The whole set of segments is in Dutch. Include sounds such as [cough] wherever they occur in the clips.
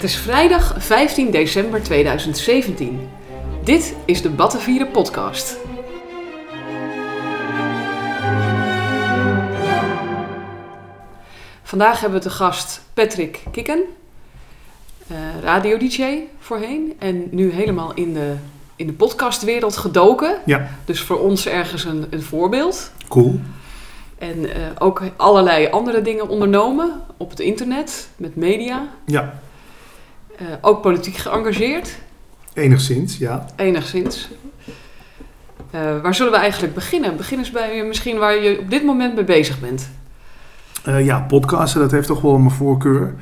Het is vrijdag 15 december 2017. Dit is de Battenvieren podcast. Vandaag hebben we te gast Patrick Kikken, uh, radio-dj voorheen en nu helemaal in de, in de podcastwereld gedoken. Ja. Dus voor ons ergens een, een voorbeeld. Cool. En eh, ook allerlei andere dingen ondernomen op het internet, met media. Ja, Eh, ook politiek geëngageerd, enigszins, ja. enigszins. Eh, waar zullen we eigenlijk beginnen? Begin eens bij misschien waar je op dit moment mee bezig bent. Eh, ja, podcasten, dat heeft toch wel mijn voorkeur.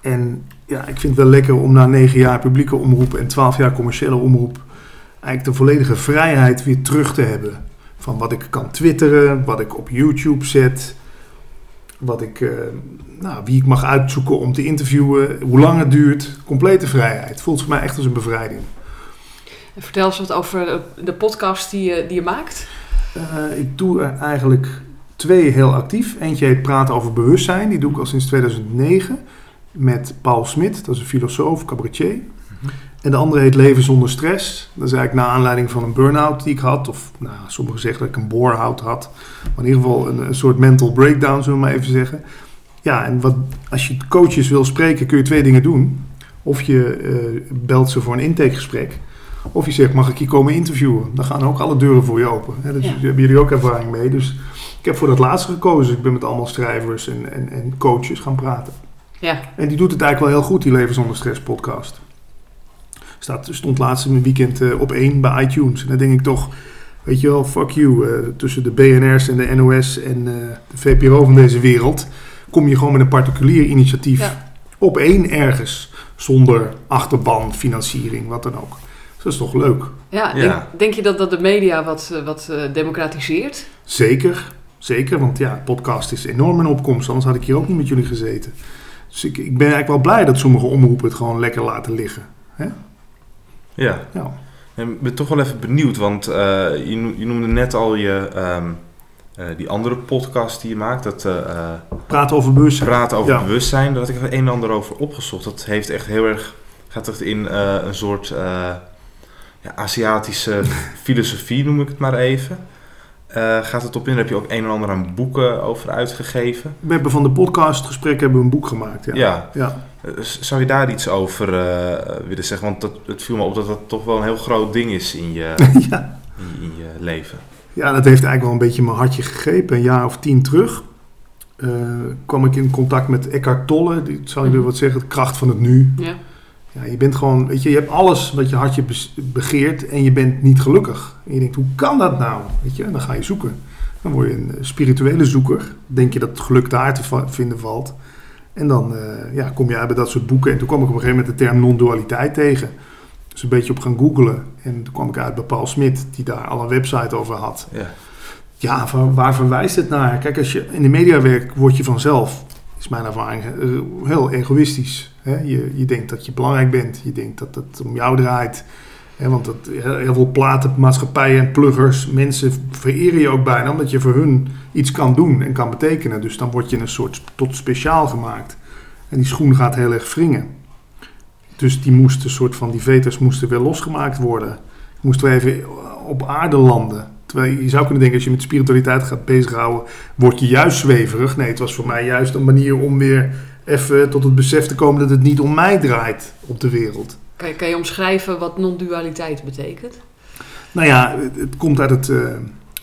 En ja, ik vind het wel lekker om na negen jaar publieke omroep en twaalf jaar commerciële omroep... eigenlijk de volledige vrijheid weer terug te hebben. Van wat ik kan twitteren, wat ik op YouTube zet... Wat ik, eh, nou, wie ik mag uitzoeken om te interviewen, hoe lang het duurt. Complete vrijheid. Voelt voor mij echt als een bevrijding. En vertel eens wat over de, de podcast die je, die je maakt. Eh, ik doe er eigenlijk twee heel actief. Eentje heet Praten over bewustzijn. Die doe ik al sinds 2009 met Paul Smit. Dat is een filosoof, cabaretier. En de andere heet Leven zonder stress. Dat is eigenlijk naar aanleiding van een burn-out die ik had. Of nou, sommigen zeggen dat ik een bore-out had. Maar in ieder geval een, een soort mental breakdown, zullen we maar even zeggen. Ja, en wat, als je coaches wil spreken kun je twee dingen doen. Of je eh, belt ze voor een intakegesprek. Of je zegt, mag ik je komen interviewen? Dan gaan ook alle deuren voor je open. Hè? Dus Ja. daar hebben jullie ook ervaring mee. Dus ik heb voor dat laatste gekozen. Ik ben met allemaal schrijvers en, en, en coaches gaan praten. Ja, En die doet het eigenlijk wel heel goed, die Leven zonder Stress podcast. Staat, stond laatst in mijn weekend eh, op één bij iTunes. En dan denk ik toch, weet je wel, fuck you. eh, tussen de BNR's en de NOS en eh, de VPRO van deze wereld... kom je gewoon met een particulier initiatief Ja. op één ergens. Zonder achterban, financiering, wat dan ook. Dus dat is toch leuk? ja, Ja. Denk, denk je dat dat de media wat, wat democratiseert? Zeker, zeker. Want ja, podcast is enorm in opkomst. Anders had ik hier ook niet met jullie gezeten. Dus ik, ik ben eigenlijk wel blij dat sommige omroepen het gewoon lekker laten liggen. Ja, Ja. en ik ben toch wel even benieuwd, want eh, je, noem- je noemde net al je, ehm, eh, die andere podcast die je maakt, dat eh, Praten over bewustzijn. praten over Ja. bewustzijn, daar had ik er een en ander over opgezocht. Dat heeft echt heel erg, gaat echt in een soort ja, Aziatische [laughs] filosofie, noem ik het maar even. Eh, gaat het op in, daar heb je ook een en ander aan boeken over uitgegeven. We hebben van de podcastgesprek hebben we een boek gemaakt. Ja. Ja. ja. Eh, Zou je daar iets over eh, willen zeggen? Want dat, het viel me op dat dat toch wel een heel groot ding is in je, [laughs] ja. in, in je leven. Ja, dat heeft eigenlijk wel een beetje mijn hartje gegrepen. Een jaar of tien terug eh, kwam ik in contact met Eckhart Tolle. Die zal je weer wat zeggen, de kracht van het nu. Ja. Ja, je bent gewoon, weet je, je hebt alles wat je hartje begeert en je bent niet gelukkig. En je denkt, hoe kan dat nou? Weet je, en dan ga je zoeken. Dan word je een eh, spirituele zoeker. Denk je dat het geluk daar te va- vinden valt. En dan eh, ja, kom je uit bij dat soort boeken. En toen kwam ik op een gegeven moment de term non-dualiteit tegen. Dus een beetje op gaan googlen. En toen kwam ik uit bij Paul Smit, die daar al een website over had. Ja. Ja, van waar verwijst het naar? Kijk, als je in de media werkt, word je vanzelf, is mijn ervaring, eh, heel egoïstisch. Hè? Je, je denkt dat je belangrijk bent. Je denkt dat het om jou draait. Hè? Want dat, heel heel veel platenmaatschappijen en pluggers, mensen vereren je ook bijna omdat je voor hun iets kan doen en kan betekenen. Dus dan word je een soort tot speciaal gemaakt. En die schoen gaat heel erg wringen. Dus die moesten, soort van, die veters moesten weer losgemaakt worden. Moesten we even op aarde landen. Terwijl je zou kunnen denken, als je met spiritualiteit gaat bezighouden, word je juist zweverig. Nee, het was voor mij juist een manier om weer even tot het besef te komen dat het niet om mij draait op de wereld. Kan je, kan je omschrijven wat non-dualiteit betekent? Nou ja, het, het komt uit het eh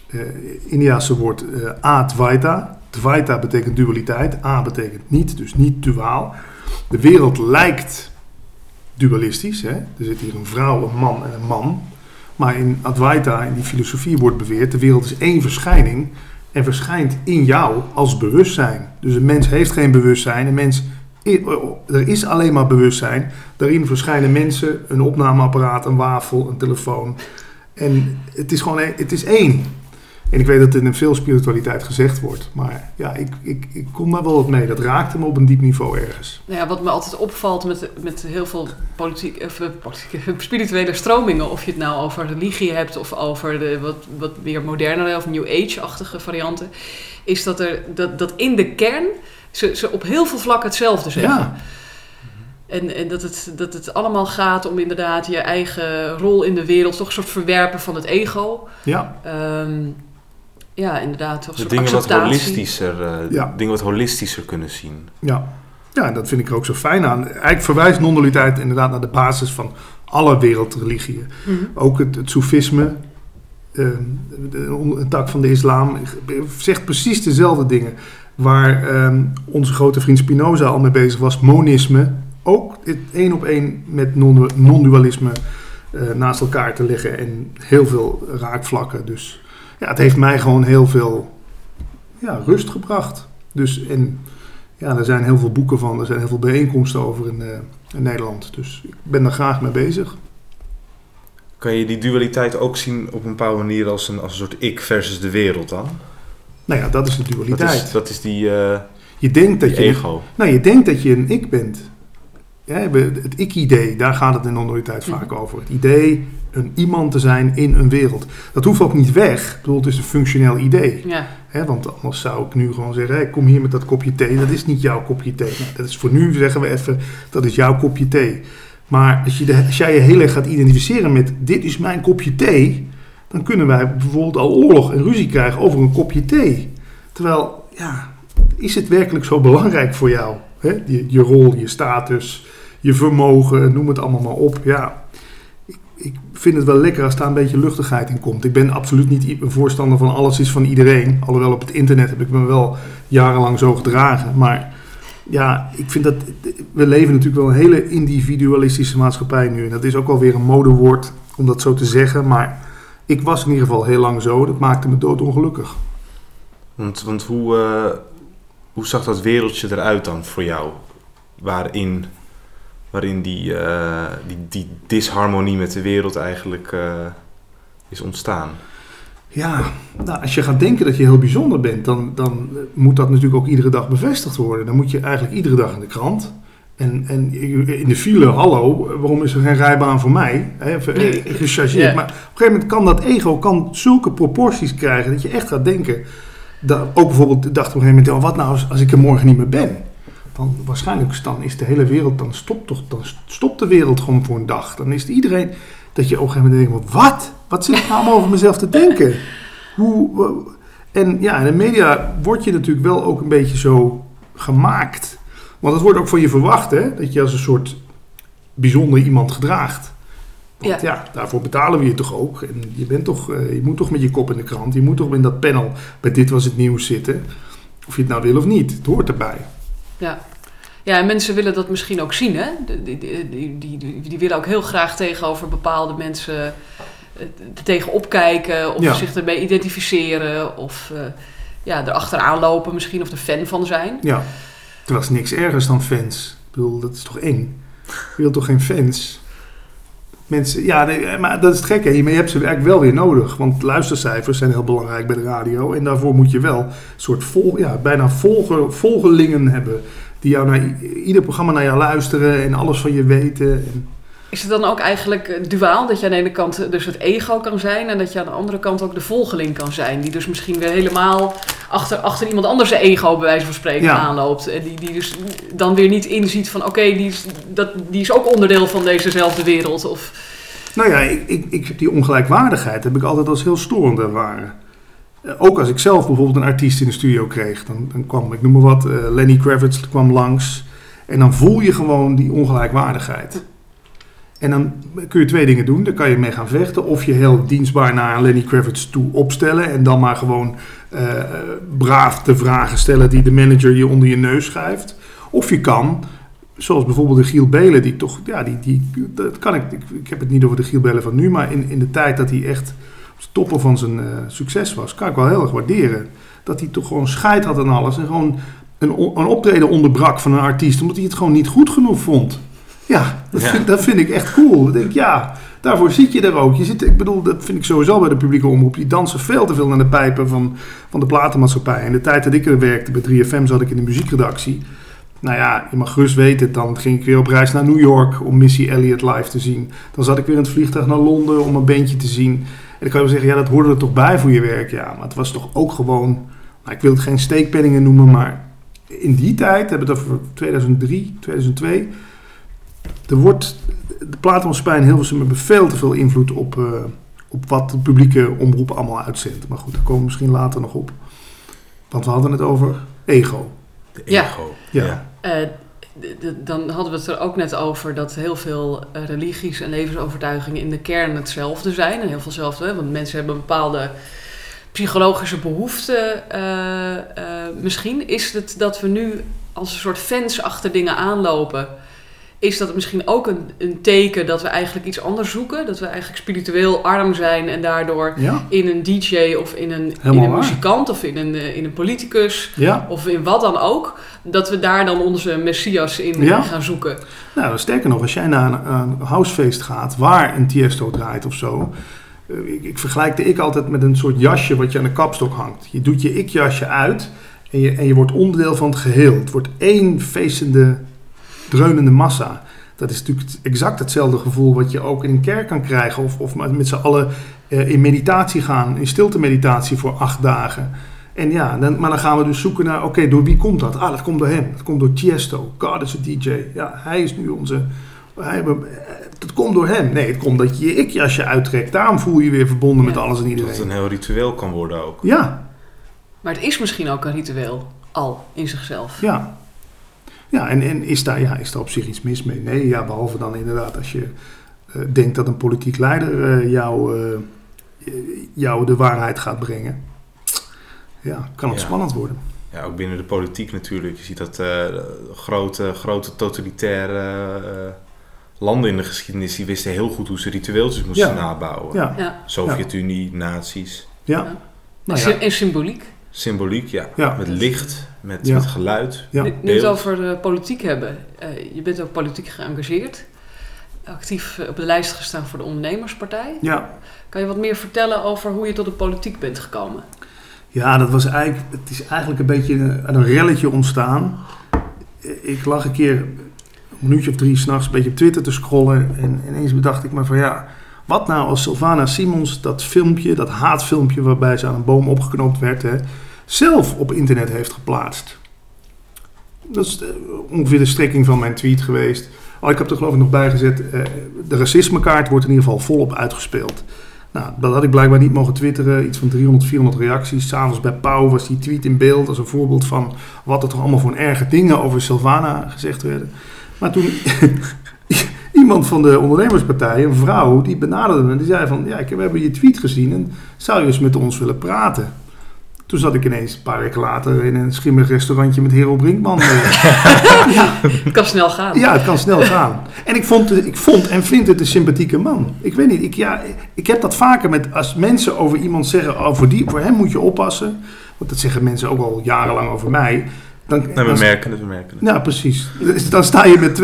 eh, Indiase woord eh Advaita. Dvaita betekent dualiteit, A betekent niet, dus niet duaal. De wereld lijkt dualistisch. Hè? Er zit hier een vrouw, een man en een man. Maar in Advaita, in die filosofie wordt beweerd, de wereld is één verschijning en verschijnt in jou als bewustzijn. Dus een mens heeft geen bewustzijn. Een mens, er is alleen maar bewustzijn. Daarin verschijnen mensen, een opnameapparaat, een wafel, een telefoon. En het is gewoon, het is één. En ik weet dat het in veel spiritualiteit gezegd wordt. Maar ja, ik, ik, ik kom daar wel wat mee. Dat raakte me op een diep niveau ergens. Nou ja, wat me altijd opvalt met, met heel veel politiek, of, eh, politieke, [laughs] spirituele stromingen, of je het nou over religie hebt of over de wat, wat meer modernere of New Age-achtige varianten, is dat, er, dat, dat in de kern ze, ze op heel veel vlakken hetzelfde zeggen. Ja. En, en dat, het, dat het allemaal gaat om inderdaad je eigen rol in de wereld, toch een soort verwerpen van het ego. Ja, Ehm, ja, inderdaad. Toch een De soort dingen wat holistischer, eh, Ja. dingen wat holistischer kunnen zien. ja. ja, en dat vind ik er ook zo fijn aan. Eigenlijk verwijst non-dualiteit inderdaad naar de basis van alle wereldreligieën. Mhm. Ook het, het soefisme, ehm, een tak van de islam, zegt precies dezelfde dingen. Waar ehm, onze grote vriend Spinoza al mee bezig was, monisme, ook het één op één met non- non-dualisme eh, naast elkaar te leggen en heel veel raakvlakken. Dus ja, het heeft mij gewoon heel veel ja, rust gebracht. Dus en ja, er zijn heel veel boeken van, er zijn heel veel bijeenkomsten over in, eh, in Nederland. Dus ik ben daar graag mee bezig. Kan je die dualiteit ook zien op een bepaalde manier als een, als een soort ik versus de wereld dan? Nou ja, dat is de Dat dualiteit. is, dat is die, eh, Je denkt dat je, ego. nou, je denkt dat je een ik bent. Ja, het ik-idee, daar gaat het in non-dualiteit vaak over. Het idee een iemand te zijn in een wereld. Dat hoeft ook niet weg. Ik bedoel, het is een functioneel idee. Ja, want anders zou ik nu gewoon zeggen, hey, kom hier met dat kopje thee. Dat is niet jouw kopje thee. Nou, dat is voor nu, zeggen we even, dat is jouw kopje thee. Maar als, je de, als jij je heel erg gaat identificeren met, dit is mijn kopje thee. Dan kunnen wij bijvoorbeeld al oorlog en ruzie krijgen over een kopje thee. Terwijl, ja, is het werkelijk zo belangrijk voor jou? Je rol, je status, je vermogen, noem het allemaal maar op. Ja, ik, vind het wel lekker als daar een beetje luchtigheid in komt. Ik ben absoluut niet een voorstander van alles is van iedereen. Alhoewel op het internet heb ik me wel jarenlang zo gedragen. Maar ja, ik vind dat... We leven natuurlijk wel een hele individualistische maatschappij nu. En dat is ook alweer een modewoord om dat zo te zeggen. Maar ik was in ieder geval heel lang zo. Dat maakte me doodongelukkig. Want, want hoe, eh, hoe zag dat wereldje eruit dan voor jou? Waarin, waarin die, eh, die, die disharmonie met de wereld eigenlijk eh, is ontstaan. Ja, nou, als je gaat denken dat je heel bijzonder bent, dan, dan moet dat natuurlijk ook iedere dag bevestigd worden. Dan moet je eigenlijk iedere dag in de krant. En, en in de file, hallo, waarom is er geen rijbaan voor mij? Hè, even, eh, gechargeerd. Ja. Maar op een gegeven moment kan dat ego kan zulke proporties krijgen dat je echt gaat denken. Dat, ook bijvoorbeeld dacht op een gegeven moment, oh, wat nou als, als ik er morgen niet meer ben? Dan waarschijnlijk dan is de hele wereld, dan stopt, toch, dan stopt de wereld gewoon voor een dag. Dan is het iedereen dat je op een gegeven moment denkt, wat? Wat zit ik nou allemaal over mezelf te denken? Hoe, en ja, in de media word je natuurlijk wel ook een beetje zo gemaakt. Want het wordt ook van je verwacht, hè? Dat je als een soort bijzonder iemand gedraagt. Want ja, daarvoor betalen we je toch ook. En je, bent toch, eh, je moet toch met je kop in de krant. Je moet toch in dat panel bij Dit Was Het Nieuws zitten. Of je het nou wil of niet. Het hoort erbij. Ja. Ja, en mensen willen dat misschien ook zien, hè? Die, die, die, die, willen ook heel graag tegenover bepaalde mensen eh, tegen opkijken of Ja. zich ermee identificeren of eh ja, erachteraan lopen misschien of er fan van zijn. Ja, terwijl is niks ergers dan fans. Ik bedoel, dat is toch eng? Je wilt toch geen fans? Mensen, ja, maar dat is het gekke. Je hebt ze eigenlijk wel weer nodig. Want luistercijfers zijn heel belangrijk bij de radio. En daarvoor moet je wel een soort vol, ja, bijna volger, volgelingen hebben. Die jou naar ieder programma naar jou luisteren en alles van je weten. En, Is het dan ook eigenlijk eh, duaal dat je aan de ene kant dus het ego kan zijn en dat je aan de andere kant ook de volgeling kan zijn? Die dus misschien weer helemaal achter, achter iemand anders zijn ego bij wijze van spreken Ja. aanloopt. En die, die dus dan weer niet inziet van oké, die, is, dat- die is ook onderdeel van dezezelfde wereld. Of, nou ja, ik, ik, ik die ongelijkwaardigheid heb ik altijd als heel storend ervaren. Eh, Ook als ik zelf bijvoorbeeld een artiest in de studio kreeg, dan, dan kwam, ik noem maar wat, eh, Lenny Kravitz kwam langs. En dan voel je gewoon die ongelijkwaardigheid. En dan kun je twee dingen doen. Dan kan je mee gaan vechten. Of je heel dienstbaar naar Lenny Kravitz toe opstellen. En dan maar gewoon eh, braaf de vragen stellen die de manager je onder je neus schuift. Of je kan, zoals bijvoorbeeld de Giel Belen, die toch, ja, die, die, dat kan ik, ik, heb het niet over de Giel Belen van nu, maar in, in de tijd dat hij echt op toppen van zijn eh, succes was, kan ik wel heel erg waarderen. Dat hij toch gewoon scheid had aan alles en gewoon een, een optreden onderbrak van een artiest, omdat hij het gewoon niet goed genoeg vond. Ja, dat, Ja. Vind, dat vind ik echt cool. Dan denk ik, ja, daarvoor zit je er ook. Je zit, ik bedoel, dat vind ik sowieso bij de publieke omroep. Die dansen veel te veel naar de pijpen van, van de platenmaatschappij. In de tijd dat ik er werkte bij 3FM zat ik in de muziekredactie. Nou ja, je mag gerust weten, dan ging ik weer op reis naar New York om Missy Elliott live te zien. Dan zat ik weer in het vliegtuig naar Londen om een bandje te zien. En dan kan je wel zeggen, ja, dat hoorde er toch bij voor je werk. Ja, maar het was toch ook gewoon, nou, ik wil het geen steekpenningen noemen, maar in die tijd, hebben we het over 2003, 2002 er wordt, de platenmaatschappij in Hilversum hebben veel te veel invloed op, eh, op wat de publieke omroep allemaal uitzendt. Maar goed, daar komen we misschien later nog op. Want we hadden het over ego. De Ja. ego. Ja. Ja. Eh, dan hadden we het er ook net over dat heel veel eh, religies en levensovertuigingen in de kern hetzelfde zijn. En heel veel hetzelfde, hè, want mensen hebben een bepaalde psychologische behoeften. eh, eh, misschien is het dat we nu als een soort fans achter dingen aanlopen. Is dat misschien ook een, een teken dat we eigenlijk iets anders zoeken? Dat we eigenlijk spiritueel arm zijn en daardoor Ja? in een DJ of in een, in een muzikant of in een, eh, in een politicus Ja? of in wat dan ook, dat we daar dan onze messias in Ja. gaan zoeken. Nou, sterker nog, als jij naar een, een housefeest gaat waar een Tiesto draait of zo. eh, Ik, ik vergelijk de ik altijd met een soort jasje wat je aan de kapstok hangt. Je doet je ik-jasje uit en je, en je wordt onderdeel van het geheel. Het wordt één feestende, dreunende massa. Dat is natuurlijk exact hetzelfde gevoel wat je ook in een kerk kan krijgen. Of, of met z'n allen eh, in meditatie gaan, in stilte meditatie voor acht dagen. En ja, dan, maar dan gaan we dus zoeken naar, oké, door wie komt dat? Ah, dat komt door hem. Dat komt door Tiesto. God is een DJ. Ja, hij is nu onze... Hij, het komt door hem. Nee, het komt dat je je ik-jasje uittrekt. Daarom voel je je weer verbonden met alles en Dat het iedereen. een heel ritueel kan worden ook. Ja, Maar het is misschien ook een ritueel al in zichzelf. ja. Ja, en, en is, daar, ja, is daar op zich iets mis mee? Nee, ja, behalve dan inderdaad als je eh, denkt dat een politiek leider eh, jou, eh, jou de waarheid gaat brengen. Ja, kan het Ja. spannend worden. Ja, ook binnen de politiek natuurlijk. Je ziet dat eh, grote, grote totalitaire eh, landen in de geschiedenis... die wisten heel goed hoe ze ritueeltjes moesten Ja. nabouwen. Ja, Ja. Sovjet-Unie, nazi's. ja. Ja. Nou En symboliek. Symboliek, ja. Ja. Met licht, met, Ja. met geluid. Ja. Nu, nu we het over eh, politiek hebben. eh, je bent ook politiek geëngageerd. Actief eh, op de lijst gestaan voor de ondernemerspartij. ja. Kan je wat meer vertellen over hoe je tot de politiek bent gekomen? Ja, dat was eigenlijk, het is eigenlijk een beetje een, een relletje ontstaan. Ik lag een keer een minuutje of drie s'nachts een beetje op Twitter te scrollen. En ineens bedacht ik me van ja, wat nou als Sylvana Simons dat filmpje, dat haatfilmpje waarbij ze aan een boom opgeknoopt werd, hè, zelf op internet heeft geplaatst. Dat is eh, ongeveer de strekking van mijn tweet geweest. Oh, ik heb er geloof ik nog bij gezet, eh, de racismekaart wordt in ieder geval volop uitgespeeld. Nou, dat had ik blijkbaar niet mogen twitteren. Iets van 300, 400 reacties. S'avonds bij Pauw was die tweet in beeld als een voorbeeld van wat er toch allemaal voor erge dingen over Sylvana gezegd werden. Maar toen [laughs] iemand van de ondernemerspartij, een vrouw, die benaderde me. Die zei van, ja, we hebben je tweet gezien en zou je eens met ons willen praten? Toen zat ik ineens een paar weken later in een schimmig restaurantje met Hero Brinkman. [laughs] ja, Het kan snel gaan. ja, het kan snel gaan. En ik vond, ik vond en vind het een sympathieke man. Ik weet niet, ik, ja, ik heb dat vaker met als mensen over iemand zeggen, oh, voor, die, voor hem moet je oppassen. Want dat zeggen mensen ook al jarenlang over mij. Dan, Nou, we dan- merken het, we merken het. ja, precies. Dus dan sta je met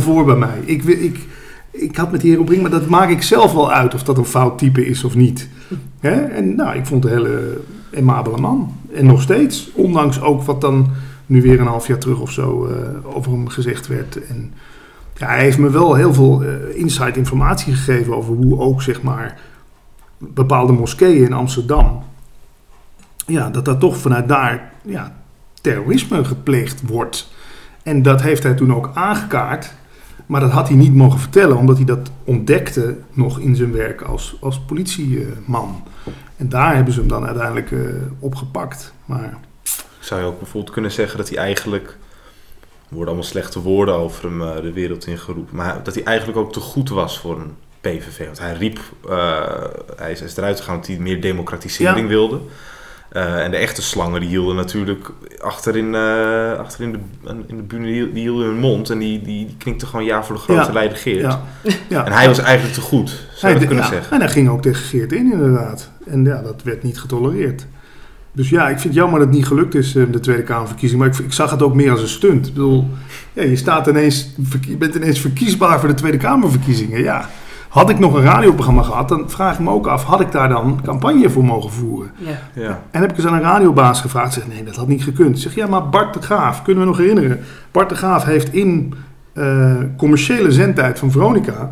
2-3-0 voor bij mij. Ik, ik, ik had met Hero Brinkman, dat maak ik zelf wel uit of dat een fout type is of niet. Hè? En nou, ik vond een hele emabele man. En nog steeds, ondanks ook wat dan nu weer een half jaar terug of zo eh, over hem gezegd werd. En ja, hij heeft me wel heel veel eh insight informatie gegeven over hoe ook zeg maar bepaalde moskeeën in Amsterdam, ja, dat dat toch vanuit daar ja, terrorisme gepleegd wordt. En dat heeft hij toen ook aangekaart. Maar dat had hij niet mogen vertellen, omdat hij dat ontdekte nog in zijn werk als, als politieman. En daar hebben ze hem dan uiteindelijk eh, opgepakt. Maar Zou je ook bijvoorbeeld kunnen zeggen dat hij eigenlijk... Er worden allemaal slechte woorden over hem eh, de wereld ingeroepen. Maar dat hij eigenlijk ook te goed was voor een PVV. Want hij riep, eh, hij is, eruit gegaan omdat hij meer democratisering Ja. wilde. Eh, en de echte slangen die hielden natuurlijk achter in, eh, achter in de, in de bühne, die, die hielden hun mond. En die, die, die knikte gewoon ja voor de grote Ja. leider Geert. ja, ja. En hij was eigenlijk te goed, zou je kunnen zeggen. En hij ging ook tegen Geert in, inderdaad. En ja, dat werd niet getolereerd. Dus ja, ik vind het jammer dat het niet gelukt is, eh, de Tweede Kamerverkiezing. Maar ik, ik zag het ook meer als een stunt. Ik bedoel, ja, je staat ineens, verkie- bent ineens verkiesbaar voor de Tweede Kamerverkiezingen. Ja, had ik nog een radioprogramma gehad, dan vraag ik me ook af, had ik daar dan campagne voor mogen voeren? Ja. Ja. En heb ik eens aan een radiobaas gevraagd. Zeg, nee, dat had niet gekund. Ik zeg, ja, maar Bart de Graaf, kunnen we nog herinneren? Bart de Graaf heeft in eh, commerciële zendtijd van Veronica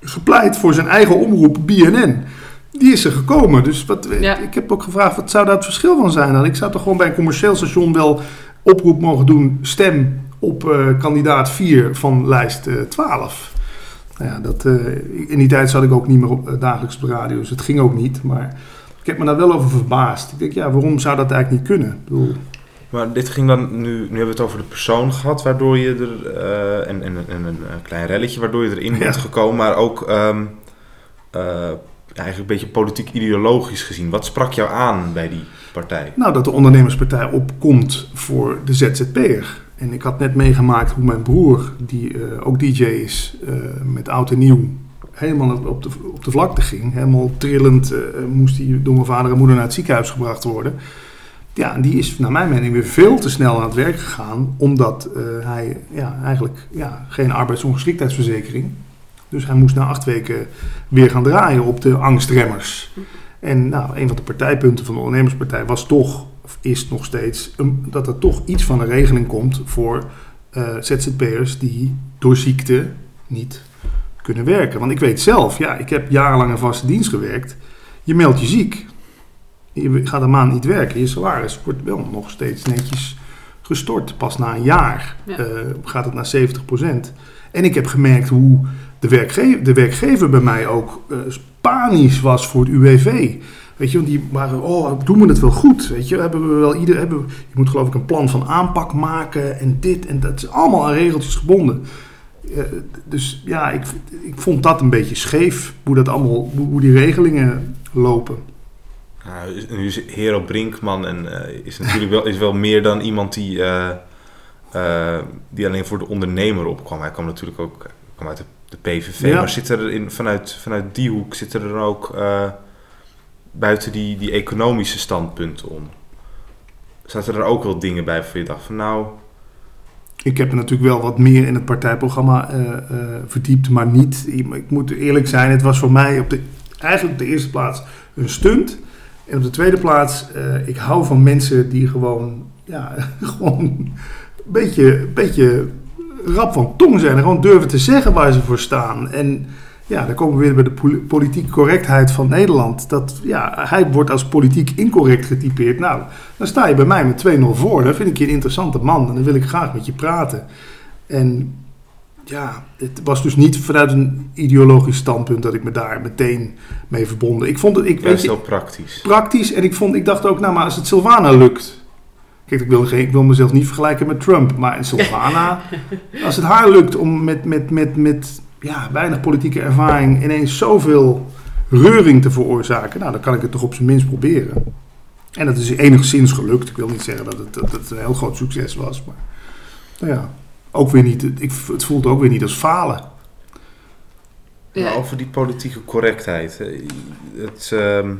gepleit voor zijn eigen omroep BNN. Die is er gekomen. Dus wat, Ja. ik heb ook gevraagd, wat zou daar het verschil van zijn? Dan? Ik zou toch gewoon bij een commercieel station wel oproep mogen doen, stem op eh, kandidaat 4 van lijst eh 12. Nou ja, dat, eh, in die tijd zat ik ook niet meer op, eh, dagelijks op de radio, dus het ging ook niet. Maar ik heb me daar wel over verbaasd. Ik denk, ja, waarom zou dat eigenlijk niet kunnen? Ik bedoel, Maar dit ging dan, nu, nu hebben we het over de persoon gehad, waardoor je er, eh, en, en, en een klein relletje, waardoor je erin Ja. bent gekomen, maar ook ehm, eh, eigenlijk een beetje politiek ideologisch gezien. Wat sprak jou aan bij die partij? Nou, dat de ondernemerspartij opkomt voor de ZZP'er. En ik had net meegemaakt hoe mijn broer, die eh, ook DJ is, eh, met oud en nieuw helemaal op de, op de vlakte ging. Helemaal trillend eh, moest hij door mijn vader en moeder naar het ziekenhuis gebracht worden. Ja, die is naar mijn mening weer veel te snel aan het werk gegaan, omdat hij ja, eigenlijk ja, geen arbeidsongeschiktheidsverzekering. Dus hij moest na acht weken weer gaan draaien op de angstremmers. En nou, een van de partijpunten van de ondernemerspartij was toch, of is nog steeds, een- dat er toch iets van een regeling komt voor eh, ZZP'ers die door ziekte niet kunnen werken. Want ik weet zelf, ja, ik heb jarenlang in vaste dienst gewerkt. Je meldt je ziek. Je gaat een maand niet werken. Je salaris wordt wel nog steeds netjes gestort. Pas na een jaar Ja. eh, gaat het naar 70%. En ik heb gemerkt hoe de, werkge de werkgever bij mij ook eh, panisch was voor het UWV. Weet je, want die waren, oh, doen we het wel goed? Weet je, hebben we wel ieder, hebben, je moet geloof ik een plan van aanpak maken en dit en dat is allemaal aan regeltjes gebonden. Eh, dus ja, ik, ik vond dat een beetje scheef, hoe, dat allemaal, hoe, die regelingen lopen. Nou, nu is Hero Brinkman en, eh, is natuurlijk wel, is wel meer dan iemand die, die alleen voor de ondernemer opkwam. Hij kwam natuurlijk ook kwam uit de, de PVV. Ja. Maar zit er in, vanuit, vanuit die hoek zitten er dan ook eh, buiten die, die economische standpunten om? Zaten er ook wel dingen bij voor je dacht van nou, Ik heb er natuurlijk wel wat meer in het partijprogramma eh, eh, verdiept, maar niet. Ik, moet eerlijk zijn, het was voor mij op de, eigenlijk op de eerste plaats een stunt. En op de tweede plaats, ik hou van mensen die gewoon, ja, [laughs] gewoon een beetje, beetje rap van tong zijn. En gewoon durven te zeggen waar ze voor staan. En ja, dan komen we weer bij de poli- politieke correctheid van Nederland. Dat, ja, hij wordt als politiek incorrect getypeerd. Nou, dan sta je bij mij met 2-0 voor. Dan vind ik je een interessante man en dan wil ik graag met je praten. En ja, het was dus niet vanuit een ideologisch standpunt dat ik me daar meteen mee verbonden. Ik vond het, ik weet juist heel praktisch. praktisch en ik, vond, ik dacht ook, nou maar als het Silvana lukt. Kijk, ik wil, geen, ik wil mezelf niet vergelijken met Trump, maar in Silvana, [laughs] als het haar lukt om met, met, met, met ja, weinig politieke ervaring ineens zoveel reuring te veroorzaken, nou dan kan ik het toch op zijn minst proberen. En dat is enigszins gelukt. Ik wil niet zeggen dat het, dat het een heel groot succes was, maar nou ja, ook weer niet, ik, het voelt ook weer niet als falen. Ja, Maar over die politieke correctheid. Het, ehm,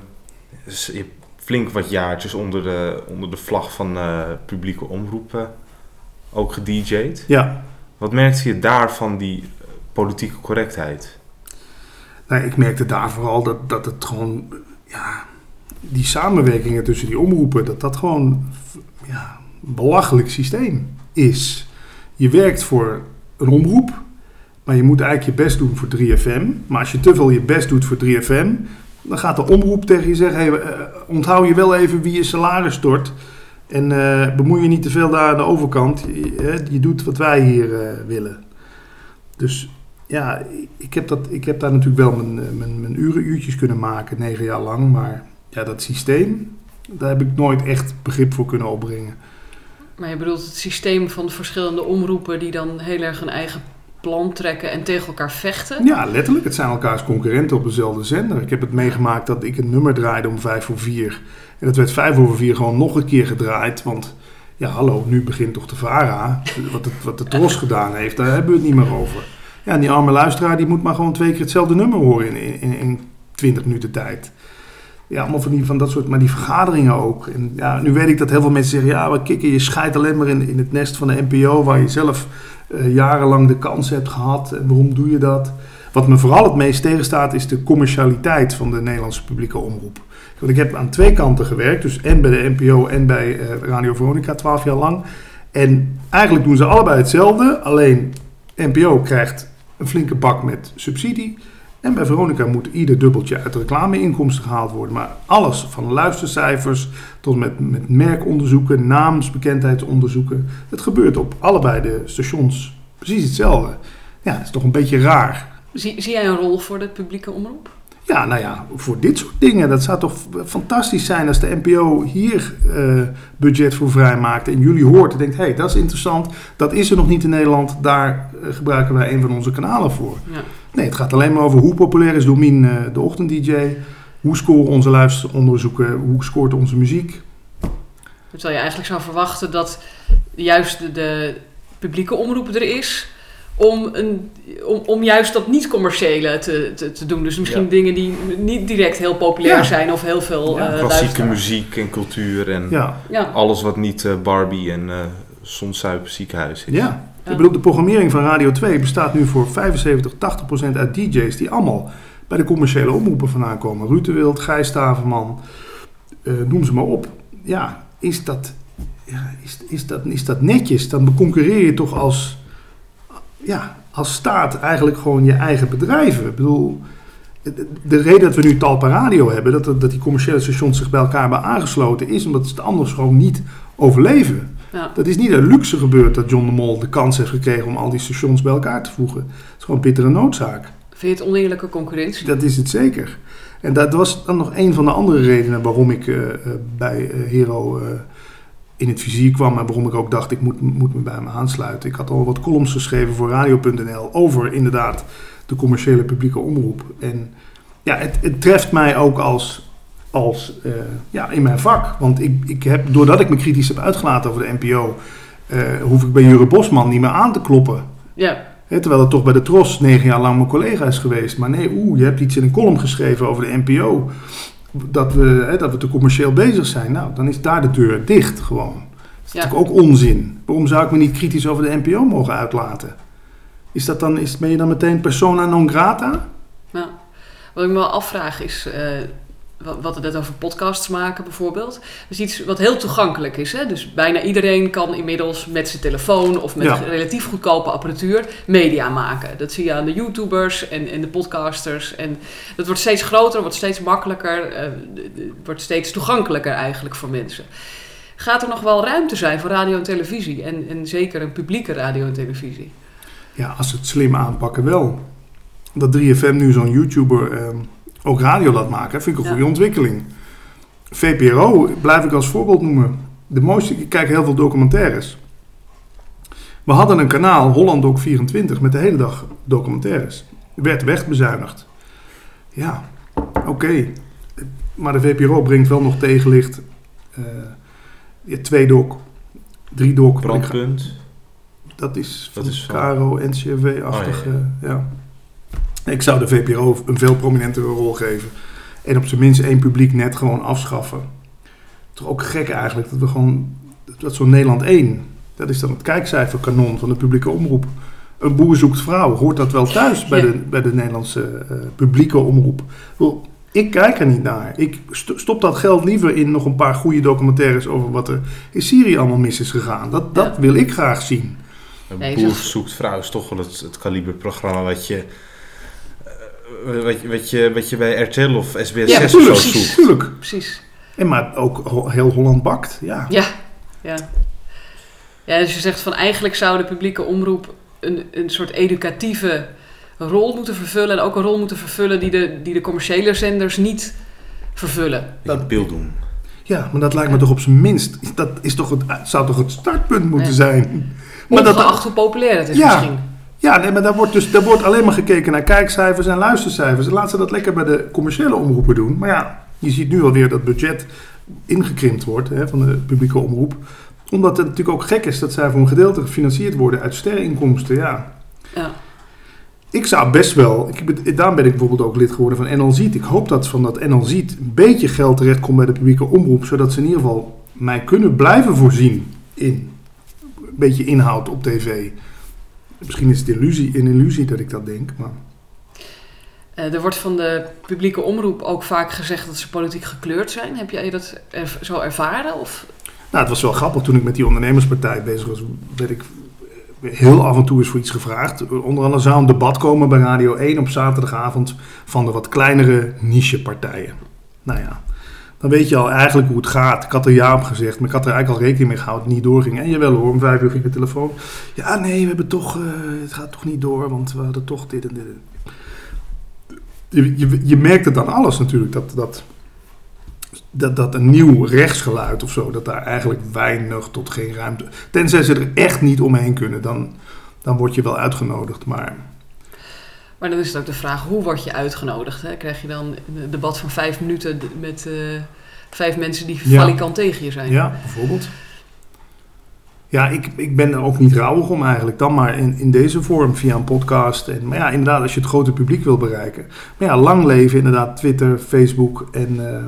je flink wat jaartjes onder de, onder de vlag van eh, publieke omroepen ook gedj'd. Ja, Wat merkte je daar van die eh, politieke correctheid? Nou, ik merkte daar vooral dat, dat het gewoon, ja, die samenwerkingen tussen die omroepen, dat dat gewoon ja, een belachelijk systeem is. Je werkt voor een omroep, maar je moet eigenlijk je best doen voor 3FM. Maar als je te veel je best doet voor 3FM, dan gaat de omroep tegen je zeggen, hey, eh, onthoud je wel even wie je salaris stort. En eh, bemoei je niet te veel daar aan de overkant. Je, eh, je doet wat wij hier willen. Dus ja, ik heb, dat, ik heb daar natuurlijk wel mijn, mijn, mijn uren, uurtjes kunnen maken, negen jaar lang. Maar ja, dat systeem, daar heb ik nooit echt begrip voor kunnen opbrengen. maar je bedoelt het systeem van de verschillende omroepen die dan heel erg een eigen plan trekken en tegen elkaar vechten. Ja, letterlijk. Het zijn elkaars concurrenten op dezelfde zender. Ik heb het meegemaakt dat ik een nummer draaide om vijf voor vier. En dat werd vijf over vier gewoon nog een keer gedraaid. Want ja, hallo, nu begint toch de VARA. Wat, het, wat de Tros [laughs] gedaan heeft, daar hebben we het niet meer over. Ja, en die arme luisteraar die moet maar gewoon twee keer hetzelfde nummer horen in, in, in 20 minuten tijd. Ja, allemaal van, die, van dat soort, maar die vergaderingen ook. En ja, nu weet ik dat heel veel mensen zeggen, ja, maar kikker, je scheidt alleen maar in, in het nest van de NPO, waar je zelf eh, jarenlang de kans hebt gehad. En waarom doe je dat? Wat me vooral het meest tegenstaat is de commercialiteit van de Nederlandse publieke omroep. Want ik heb aan twee kanten gewerkt, dus en bij de NPO en bij eh, Radio Veronica, 12 jaar lang. En eigenlijk doen ze allebei hetzelfde, alleen NPO krijgt een flinke bak met subsidie. En bij Veronica moet ieder dubbeltje uit reclameinkomsten gehaald worden. Maar alles, van luistercijfers tot met, met merkonderzoeken, naamsbekendheidsonderzoeken. Het gebeurt op allebei de stations precies hetzelfde. Ja, dat is toch een beetje raar. Zie, zie jij een rol voor de publieke omroep? Ja, nou ja, voor dit soort dingen. Dat zou toch fantastisch zijn als de NPO hier uh, budget voor vrijmaakt. En jullie hoort en denkt, hé, hey, dat is interessant. Dat is er nog niet in Nederland. Daar uh, gebruiken wij een van onze kanalen voor. Ja. Nee, het gaat alleen maar over hoe populair is Domien uh, de ochtend-dj. Hoe scoren onze luisteronderzoeken? Hoe scoort onze muziek? Terwijl je eigenlijk zou verwachten dat juist de, de publieke omroep er is om, een, om, om juist dat niet-commerciële te, te, te, doen. Dus misschien dingen die niet direct heel populair zijn of heel veel ja. uh, Klassieke muziek en cultuur en alles wat niet uh, Barbie en uh, Zonsuip ziekenhuis is. Ja. Ik bedoel, de programmering van Radio 2 bestaat nu voor 75, 80 procent uit DJ's die allemaal bij de commerciële omroepen vandaan komen. Ruud de Wild, Gijs Staverman, noem ze maar op. Ja, is dat, ja, is, is, dat, is dat netjes? Dan concurreer je toch als ja, als staat eigenlijk gewoon je eigen bedrijven. Ik bedoel, de reden dat we nu Talpa Radio hebben, dat, dat die commerciële stations zich bij elkaar hebben aangesloten, is omdat ze anders gewoon niet overleven. Ja. Dat is niet een luxe gebeurd dat John de Mol de kans heeft gekregen om al die stations bij elkaar te voegen. Het is gewoon bittere noodzaak. Vind je het oneerlijke concurrentie? Dat is het zeker. En dat was dan nog een van de andere redenen waarom ik uh, bij uh, Hero uh, in het vizier kwam en waarom ik ook dacht ik moet, moet me bij me aansluiten. Ik had al wat columns geschreven voor radio.nl over inderdaad de commerciële publieke omroep. En ja, het, het treft mij ook als, als uh, ja, in mijn vak. Want ik, ik heb, doordat ik me kritisch heb uitgelaten over de NPO, uh, hoef ik bij Jure Bosman niet meer aan te kloppen. Ja. He, terwijl het toch bij de Tros negen jaar lang mijn collega is geweest. Maar nee, oeh, je hebt iets in een column geschreven over de NPO dat we, hè, dat we te commercieel bezig zijn, nou, dan is daar de deur dicht gewoon. Dat is ja. natuurlijk ook onzin. Waarom zou ik me niet kritisch over de NPO mogen uitlaten? Is dat dan, is, ben je dan meteen persona non grata? Ja. Wat ik me wel afvraag is, uh, wat het net over podcasts maken bijvoorbeeld. Dus iets wat heel toegankelijk is. Hè? Dus bijna iedereen kan inmiddels met zijn telefoon of met ja. relatief goedkope apparatuur media maken. Dat zie je aan de YouTubers en, en de podcasters. En dat wordt steeds groter, wordt steeds makkelijker, uh, wordt steeds toegankelijker eigenlijk voor mensen. Gaat er nog wel ruimte zijn voor radio en televisie? En, en zeker een publieke radio en televisie? Ja, als ze het slim aanpakken wel. Dat 3FM nu zo'n YouTuber... Uh, ook radio laat maken, vind ik een goede ja. ontwikkeling. VPRO blijf ik als voorbeeld noemen. De mooiste, ik kijk heel veel documentaires. We hadden een kanaal, Holland Doc 24, met de hele dag documentaires. Werd wegbezuinigd. Ja, oké. Okay. Maar de VPRO brengt wel nog tegenlicht. Uh, ja, twee doc, drie doc. Brandpunt. Dat is van dat is Caro, NCRV-achtig. Oh, ja. ja. Ik zou de VPRO een veel prominentere rol geven. En op zijn minst één publiek net gewoon afschaffen. Toch ook gek eigenlijk dat we gewoon. Dat zo'n Nederland 1. Dat is dan het kijkcijferkanon van de publieke omroep. Een boer zoekt vrouw. Hoort dat wel thuis bij, de, bij de Nederlandse uh, publieke omroep? Ik kijk er niet naar. Ik stop dat geld liever in nog een paar goede documentaires over wat er in Syrië allemaal mis is gegaan. Dat, dat ja. wil ik graag zien. Een boer zoekt vrouw is toch wel het, het kaliberprogramma wat je wat, wat, je, wat je bij RTL of SBS ja, 6 tuurlijk, of zo zoekt. Tuurlijk. Precies. En maar ook heel Holland bakt, ja. Ja, ja. Ja, dus je zegt van eigenlijk zou de publieke omroep een, een soort educatieve rol moeten vervullen. En ook een rol moeten vervullen die de, die de commerciële zenders niet vervullen. Dat beeld doen. Ja, maar dat lijkt me toch op zijn minst. Dat is toch het, zou toch het startpunt moeten ja. zijn. Maar Ongeacht dat, hoe populair het is ja, misschien. Ja, nee, maar daar wordt, dus, daar wordt alleen maar gekeken naar kijkcijfers en luistercijfers. En laat ze dat lekker bij de commerciële omroepen doen. Maar ja, je ziet nu alweer dat budget ingekrimpt wordt hè, van de publieke omroep. Omdat het natuurlijk ook gek is dat zij voor een gedeelte gefinancierd worden uit sterreninkomsten. Ja. ja. Ik zou best wel, ik, daarom ben ik bijvoorbeeld ook lid geworden van NL Ziet. Ik hoop dat van dat NL Ziet een beetje geld terechtkomt bij de publieke omroep. Zodat ze in ieder geval mij kunnen blijven voorzien in een beetje inhoud op tv. Misschien is het illusie, een illusie dat ik dat denk, maar... Uh, er wordt van de publieke omroep ook vaak gezegd dat ze politiek gekleurd zijn. Heb jij dat er, zo ervaren? Of? Nou, het was wel grappig. Toen ik met die ondernemerspartij bezig was, werd ik heel af en toe is voor iets gevraagd. Onder andere zou een debat komen bij Radio 1 op zaterdagavond van de wat kleinere nichepartijen. Nou ja, dan weet je al eigenlijk hoe het gaat. Ik had er ja op gezegd, maar ik had er eigenlijk al rekening mee gehouden niet doorging. En jawel hoor, om vijf uur ging de telefoon. Ja, nee, we hebben toch, eh, het gaat toch niet door, want we hadden toch dit en dit. Je, je, je merkt het aan alles natuurlijk, dat, dat, dat, dat een nieuw rechtsgeluid of zo, dat daar eigenlijk weinig tot geen ruimte... Tenzij ze er echt niet omheen kunnen, dan, dan word je wel uitgenodigd, maar... Maar dan is het ook de vraag, hoe word je uitgenodigd? Hè? Krijg je dan een debat van vijf minuten met eh, vijf mensen die Ja. valikant tegen je zijn? Ja, bijvoorbeeld. Ja, ik, ik ben er ook niet rouwig om eigenlijk. Dan maar in, in deze vorm, via een podcast. En, maar ja, inderdaad, als je het grote publiek wil bereiken. Maar ja, lang leven inderdaad Twitter, Facebook en, eh,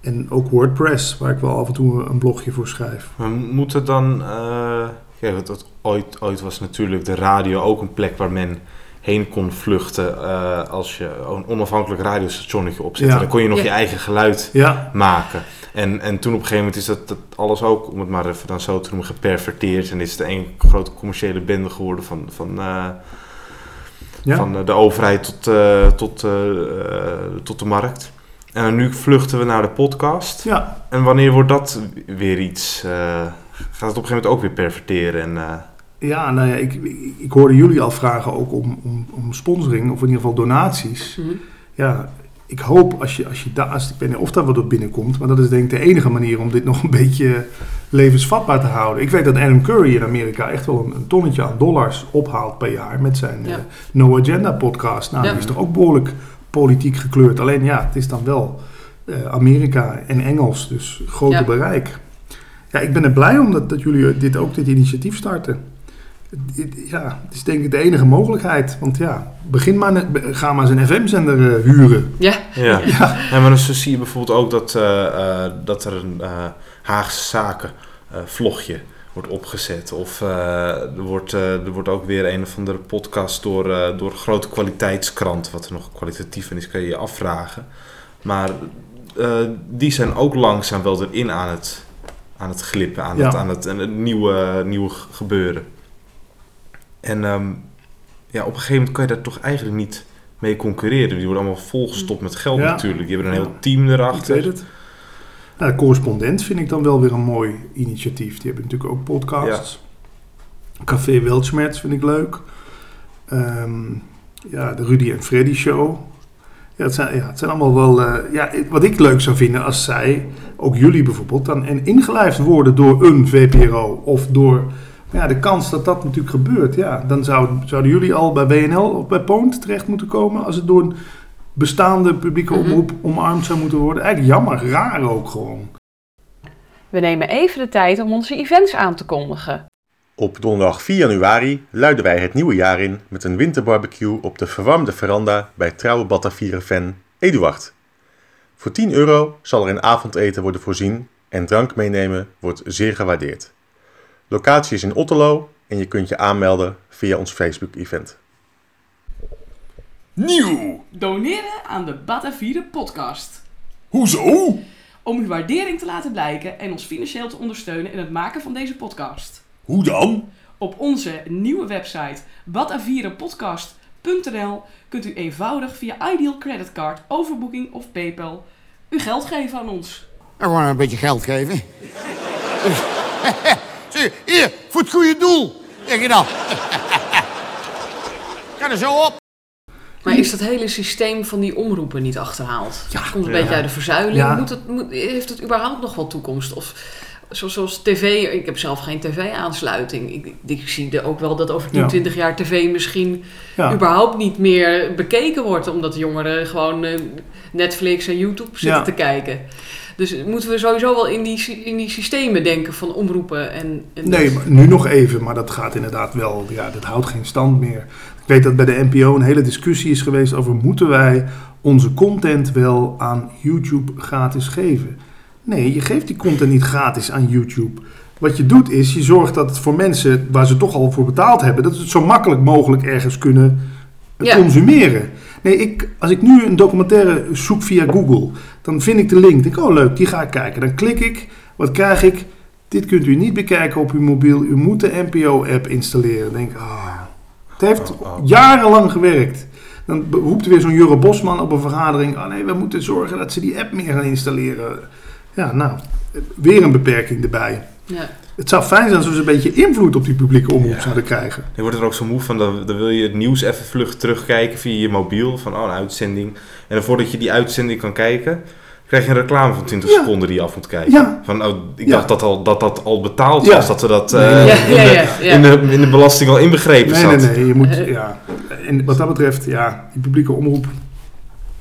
en ook WordPress. Waar ik wel af en toe een blogje voor schrijf. Maar moet het dan... eh ja, dat, dat ooit, ooit was natuurlijk de radio ook een plek waar men heen kon vluchten eh, als je een onafhankelijk radiostationnetje opzette. Ja. Dan kon je nog Ja. je eigen geluid Ja, maken. En, en toen op een gegeven moment is dat, dat alles ook, om het maar even dan zo te noemen, geperverteerd. En is het een grote commerciële bende geworden van, van, eh, ja. van eh, de overheid tot, eh, tot, tot de markt. En nu vluchten we naar de podcast. ja. En wanneer wordt dat weer iets? eh, gaat het op een gegeven moment ook weer perverteren? En, eh, ja nou ja, ik, ik, hoorde jullie al vragen ook om, om, om sponsoring. Of in ieder geval donaties. Mhm. Ja, ik hoop als je, als je daar, als, ik niet of daar wat op binnenkomt, maar dat is denk ik de enige manier om dit nog een beetje levensvatbaar te houden. Ik weet dat Adam Curry in Amerika echt wel een, een tonnetje aan dollars ophaalt per jaar met zijn Ja. eh, No Agenda podcast. Nou, Ja. die is toch ook behoorlijk politiek gekleurd. Alleen ja, het is dan wel eh, Amerika en Engels, dus grote Ja. bereik. Ja, ik ben er blij om dat, dat jullie dit, ook dit initiatief starten. Ja, het is denk ik de enige mogelijkheid. Want ja, begin maar, ga maar eens een FM-zender eh, huren. Ja, [laughs] ja. Ja, maar dan zie je bijvoorbeeld ook dat, eh, eh, dat er een eh, Haagse zaken eh, vlogje wordt opgezet. Of eh, er, wordt, eh, er wordt ook weer een of andere podcast door, eh, door een grote kwaliteitskrant. Wat er nog kwalitatief in is, kan je je afvragen. Maar eh, die zijn ook langzaam wel erin aan het, aan het glippen, aan, Ja. het, aan, het, aan het nieuwe, nieuwe gebeuren. En ehm, ja, op een gegeven moment kan je daar toch eigenlijk niet mee concurreren. Die worden allemaal volgestopt met geld Ja. natuurlijk. Die hebben een heel team Ik erachter. weet het. Nou, de correspondent vind ik dan wel weer een mooi initiatief. Die hebben natuurlijk ook podcasts. Café Weltschmerz vind ik leuk. Ehm, ja, de Rudy en Freddy Show. Ja, het zijn, ja, het zijn allemaal wel... eh, ja, wat ik leuk zou vinden als zij, ook jullie bijvoorbeeld, dan en ingelijfd worden door een VPRO of door... Ja, de kans dat dat natuurlijk gebeurt, ja, dan zou, zouden jullie al bij WNL of bij Poont terecht moeten komen als het door een bestaande publieke Mhm. omroep omarmd zou moeten worden. Eigenlijk jammer, raar ook gewoon. we nemen even de tijd om onze events aan te kondigen. Op donderdag 4 januari luiden wij het nieuwe jaar in met een winterbarbecue op de verwarmde veranda bij trouwe Batavieren-fan Eduard. Voor 10 euro zal er een avondeten worden voorzien en drank meenemen wordt zeer gewaardeerd. Locatie is in Otterlo en je kunt je aanmelden via ons Facebook-event. Nieuw! Doneren aan de Batavieren podcast. Hoezo? Om uw waardering te laten blijken en ons financieel te ondersteunen in het maken van deze podcast. Hoe dan? Op onze nieuwe website batavierenpodcast.nl kunt u eenvoudig via Ideal Creditcard, overboeking of PayPal uw geld geven aan ons. En gewoon een beetje geld geven. [laughs] Zie, hier, voor het goede doel. Zeg je dan. Ga er zo op. Maar is dat hele systeem van die omroepen niet achterhaald? Ja, komt een Ja. beetje uit de verzuiling. Ja. Moet het, moet, heeft het überhaupt nog wel toekomst? Of zo- zoals tv, ik heb zelf geen tv-aansluiting. Ik, ik zie er ook wel dat over 10, Ja. 20 jaar tv misschien Ja. überhaupt niet meer bekeken wordt. Omdat de jongeren gewoon eh, Netflix en YouTube zitten Ja. te kijken. Dus moeten we sowieso wel in die, in die systemen denken van omroepen en... en Nee, maar nu nog even, maar dat gaat inderdaad wel, ja, dat houdt geen stand meer. Ik weet dat bij de NPO een hele discussie is geweest over moeten wij onze content wel aan YouTube gratis geven. Nee, je geeft die content niet gratis aan YouTube. Wat je doet is, je zorgt dat het voor mensen waar ze toch al voor betaald hebben, dat ze het zo makkelijk mogelijk ergens kunnen Ja. consumeren. Nee, ik, als ik nu een documentaire zoek via Google, dan vind ik de link. Denk, oh leuk, die ga ik kijken. Dan klik ik, wat krijg ik? Dit kunt u niet bekijken op uw mobiel. U moet de NPO-app installeren. Denk ik, ah. Het heeft Oh, oh. jarenlang gewerkt. Dan roept weer zo'n Jurre Bosman op een vergadering. Oh nee, we moeten zorgen dat ze die app meer gaan installeren. Ja, nou, weer een beperking erbij. Ja. Het zou fijn zijn als we eens een beetje invloed op die publieke omroep Ja. zouden krijgen. Je wordt er ook zo moe van, dan, dan wil je het nieuws even vlug terugkijken via je mobiel. Van, oh, een uitzending. En dan voordat je die uitzending kan kijken, krijg je een reclame van 20 Ja. seconden die je af moet kijken. Ja. Van, oh, ik Ja. dacht dat, al, dat dat al betaald Ja. was, dat we dat eh, de. In, de, in de belasting al inbegrepen Nee, zat. nee, nee. Je moet, [laughs] ja. En wat dat betreft, ja, die publieke omroep.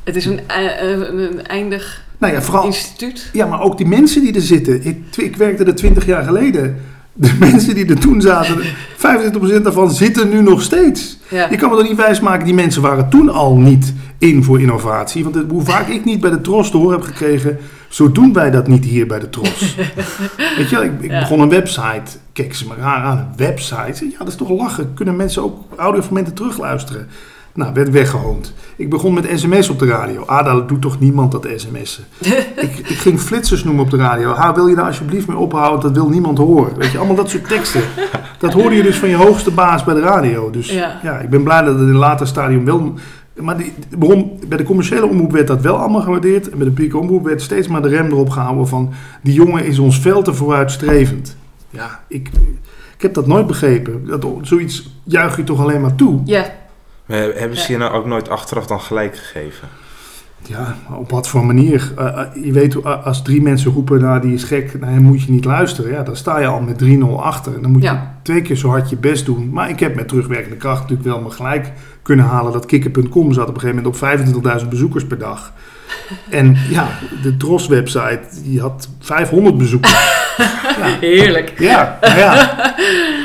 Het is een, eh, eh, een eindig Nou ja, vooral. instituut. Ja, maar ook die mensen die er zitten. Ik, ik werkte er 20 jaar geleden. De [laughs] mensen die er toen zaten, 25% daarvan zitten nu nog steeds. Ja. Je kan me toch niet wijsmaken, die mensen waren toen al niet in voor innovatie. Want het- hoe vaak ik niet bij de Tros te horen heb gekregen, zo doen wij dat niet hier bij de Tros. [laughs] Weet je, wel, ik, ik Ja. begon een website. Kijk ze me raar aan, een website. Ja, dat is toch lachen. Kunnen mensen ook audiofragmenten terugluisteren? Nou, werd weggehoond. Ik begon met sms op de radio. Ah, daar doet toch niemand dat sms'en. [laughs] ik, ik ging flitsers noemen op de radio. Ah, wil je daar alsjeblieft mee ophouden? Dat wil niemand horen. Weet je, allemaal dat soort teksten. Dat hoorde je dus van je hoogste baas bij de radio. Dus Ja. ja, ik ben blij dat het in een later stadium wel... Maar die, waarom, bij de commerciële omroep werd dat wel allemaal gewaardeerd. En bij de publieke omroep werd steeds maar de rem erop gehouden van... Die jongen is ons veel te vooruitstrevend. Ja, ik, ik heb dat nooit begrepen. Dat, zoiets juich je toch alleen maar toe. Ja, hebben ze je nou ook nooit achteraf dan gelijk gegeven? Ja, maar op wat voor manier? Eh, eh, je weet, hoe- eh, als drie mensen roepen, nou die is gek, nou, dan moet je niet luisteren. Ja, dan sta je al met 3-0 achter. En dan moet je twee keer zo hard je best doen. Maar ik heb met terugwerkende kracht natuurlijk wel me gelijk kunnen halen. Dat kikker.com zat op een gegeven moment op 25.000 bezoekers per dag. En ja, de Tros-website, die had 500 bezoekers. [laughs] heerlijk. Ja, maar ja.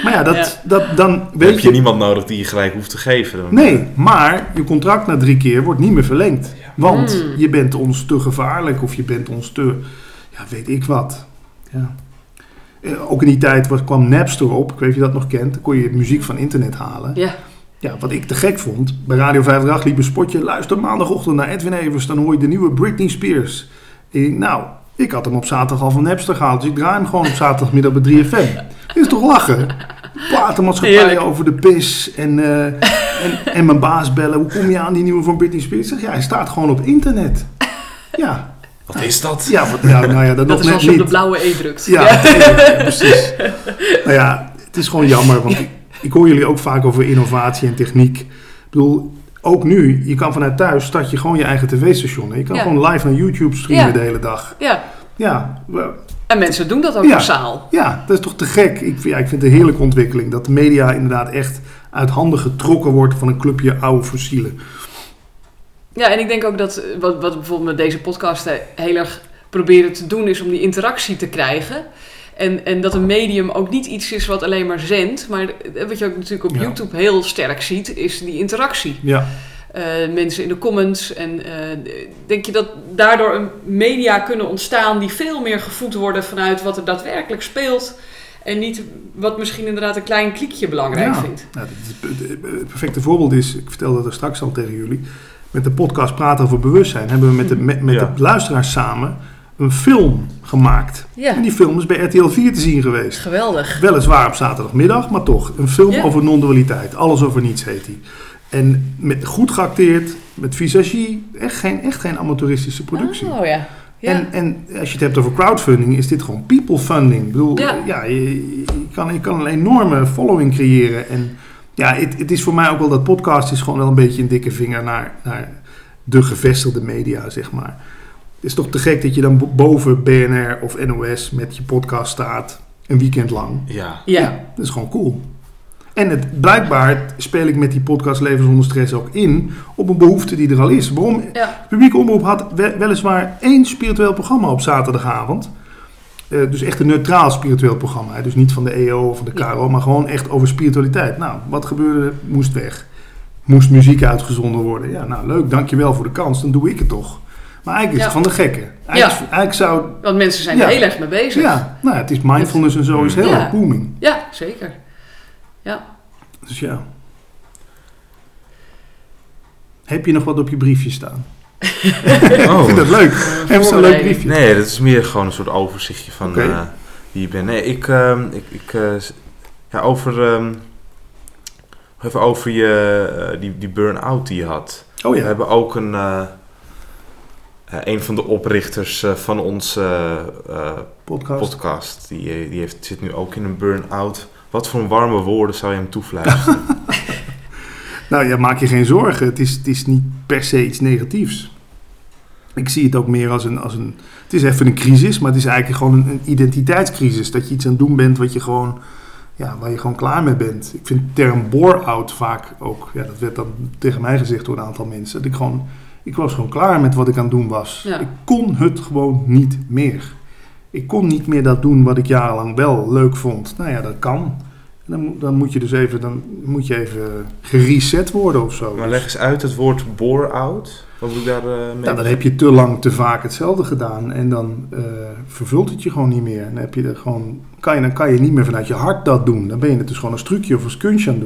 Maar ja, dat, Ja. Dat, dan Dan heb weet je je... niemand nodig die je gelijk hoeft te geven. Dan- Nee, maar je contract na drie keer wordt niet meer verlengd. Want Hmm. je bent ons te gevaarlijk of je bent ons te... Ja, weet ik wat. Ja. Eh, Ook in die tijd was, kwam Napster op. Ik weet niet of je dat nog kent. Dan kon je muziek van internet halen. Ja. Ja, wat ik te gek vond. Bij Radio 538 liep een spotje. Luister maandagochtend naar Edwin Evers. Dan hoor je de nieuwe Britney Spears. Ik denk, nou, ik had hem op zaterdag al van Napster gehaald. Dus ik draai hem gewoon op zaterdagmiddag bij 3FM. Dit [laughs] is toch lachen? Platenmaatschappij Heerlijk. over de pis. En, eh, en, en mijn baas bellen. Hoe kom je aan die nieuwe van Britney Spears? Ik zeg, ja, hij staat gewoon op internet. Ja, Wat is dat? ja, wat, ja nou ja, dat, Dat nog is als je op de blauwe E drukt. Ja, [laughs] ja, precies. Nou ja, het is gewoon jammer, want ik, hoor jullie ook vaak over innovatie en techniek. Ik bedoel, ook nu, je kan vanuit thuis start je gewoon je eigen tv-station. Je kan Ja. gewoon live naar YouTube streamen Ja. de hele dag. Ja. Ja, En mensen doen dat ook Ja. massaal. ja, dat is toch te gek. Ik, ja, ik vind het een heerlijke ontwikkeling dat de media inderdaad echt uit handen getrokken wordt van een clubje oude fossielen. Ja, en ik denk ook dat eh, wat, wat bijvoorbeeld met deze podcast heel erg proberen te doen is om die interactie te krijgen. En, en dat een medium ook niet iets is wat alleen maar zendt. Maar eh, wat je ook natuurlijk op Ja. YouTube heel sterk ziet, is die interactie. Ja, Eh, mensen in de comments. En eh, denk je dat daardoor een media kunnen ontstaan die veel meer gevoed worden vanuit wat er daadwerkelijk speelt. En niet wat misschien inderdaad een klein kliekje belangrijk Ja. vindt. Dat is- het- perfecte voorbeeld is, ik vertelde dat er straks al tegen jullie, met de podcast Praten over Bewustzijn hebben we met de, met, met Ja. de luisteraars samen een film gemaakt. Ja, En die film is bij RTL 4 te zien geweest. geweldig. Weliswaar op zaterdagmiddag, maar toch. Een film Ja. over non-dualiteit. Alles over niets heet die. En met, goed geacteerd, met visagie. Echt geen, echt geen amateuristische productie. Oh ja. ja. En, en als je het hebt over crowdfunding, is dit gewoon people funding. Ik bedoel, Ja. ja. je, je kan, je kan een enorme following creëren. En ja, het, het is voor mij ook wel dat podcast is gewoon wel een beetje een dikke vinger naar, naar de gevestigde media, zeg maar. Het is toch te gek dat je dan bo- boven BNR of NOS met je podcast staat, een weekend lang. Ja. ja. Dat is gewoon cool. En het, blijkbaar speel ik met die podcast Leven zonder stress ook in op een behoefte die er al is. Waarom? Ja. Publieke omroep had we- weliswaar één spiritueel programma op zaterdagavond. Eh, dus echt een neutraal spiritueel programma. hè. Dus niet van de EO of van de KRO, maar gewoon echt over spiritualiteit. Nou, wat gebeurde? Moest weg. Moest muziek uitgezonden worden. Ja, nou leuk, dankjewel voor de kans. Dan doe ik het toch. Maar eigenlijk is Ja. het van de gekken. Eigenlijk, eigenlijk zou... Want mensen zijn Ja. er heel erg mee bezig. Ja, nou, het is mindfulness en zo is heel Ja. erg booming. Ja, zeker. Ja. Dus ja. Heb je nog wat op je briefje staan? [laughs] Ik Oh. vind dat leuk. Even zo'n leuk voorbereiding. briefje. Nee, dat is meer gewoon een soort overzichtje van Oké. eh, wie je bent. Nee, ik, ehm, ik, ik eh, ja, over, ehm, even over je, die, die burn-out die je had. Oh We ja. hebben ook een, een van de oprichters eh, van onze eh, eh, Podcast. podcast, die, eh, die heeft, zit nu ook in een burn-out. Wat voor warme woorden zou je hem toefluisteren? [laughs] Nou ja, maak je geen zorgen. Het is, het is niet per se iets negatiefs. Ik zie het ook meer als een, als een... Het is even een crisis, maar het is eigenlijk gewoon een, een identiteitscrisis. Dat je iets aan het doen bent wat je gewoon, ja, waar je gewoon klaar mee bent. Ik vind de term bore-out vaak ook... Ja, dat werd dan tegen mij gezegd door een aantal mensen. Dat ik gewoon... Ik was gewoon klaar met wat ik aan het doen was. Ja. Ik kon het gewoon niet meer. Ik kon niet meer dat doen wat ik jarenlang wel leuk vond. Nou ja, dat kan. Dan, moet- dan moet je dus even, dan moet je even gereset worden of zo. maar leg eens uit het woord bore-out. Wat moet ik daar eh, mee? Nou, dan heb je te lang, te vaak hetzelfde gedaan en dan eh, vervult het je gewoon niet meer. Dan, heb je er gewoon, kan je, dan kan je niet meer vanuit je hart dat doen. Dan ben je het dus gewoon een trucje of een kunstje aan het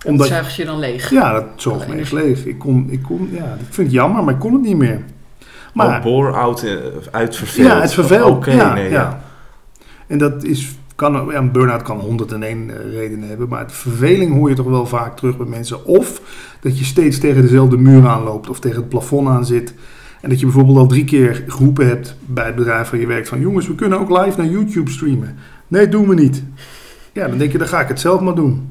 Dat Omdat, zuigt je dan leeg. ja, dat zoog me echt leeg. Ik, kon, ik, kon, ja, ik vind het jammer, maar ik kon het niet meer. Maar Maar, bore-out eh, uit verveeld. ja, het verveelt. Oké, ja, nee, ja. ja. En dat is, kan, ja, een burn-out kan 101 eh, redenen hebben, maar het verveling hoor je toch wel vaak terug bij mensen. Of dat je steeds tegen dezelfde muur aanloopt of tegen het plafond aan zit. En dat je bijvoorbeeld al drie keer geroepen hebt bij het bedrijf waar je werkt van jongens, we kunnen ook live naar YouTube streamen. Nee, doen we niet. Ja, dan denk je, dan ga ik het zelf maar doen.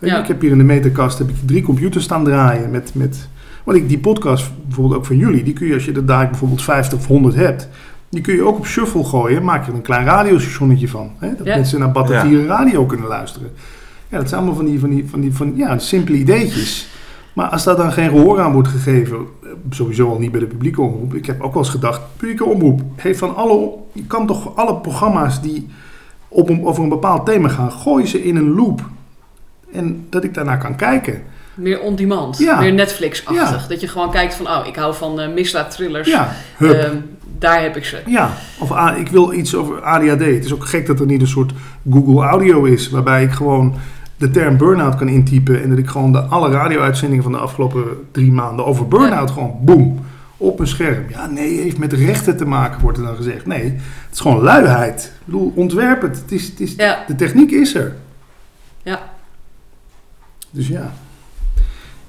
Ja. Ik heb hier in de meterkast heb ik drie computers staan draaien met, met want ik, die podcast bijvoorbeeld ook van jullie, die kun je als je er daar bijvoorbeeld 50 of 100 hebt, die kun je ook op shuffle gooien. Maak je er een klein radiostationnetje van. Hè? Dat Ja. mensen naar batterijen radio kunnen luisteren. Ja, dat zijn allemaal van die, van die, van die van, ja, simpele ideetjes. Maar als daar dan geen gehoor aan wordt gegeven, eh, sowieso al niet bij de publieke omroep. Ik heb ook wel eens gedacht, publieke omroep heeft van alle, je kan toch alle programma's die op een, over een bepaald thema gaan, gooi ze in een loop. En dat ik daarnaar kan kijken. Meer on-demand. Ja. Meer Netflix-achtig. Ja. Dat je gewoon kijkt van, oh, ik hou van eh misdaadthrillers. Ja. Ehm, daar heb ik ze. Ja, of A- ik wil iets over ADHD. Het is ook gek dat er niet een soort Google Audio is, waarbij ik gewoon de term burn-out kan intypen en dat ik gewoon de, alle radio-uitzendingen van de afgelopen drie maanden over burn-out gewoon boem op een scherm. Ja, nee, heeft met rechten te maken, wordt er dan gezegd. Nee, het is gewoon luiheid. Ik bedoel, ontwerp het. het, is, het is. De techniek is er. Ja. Dus ja.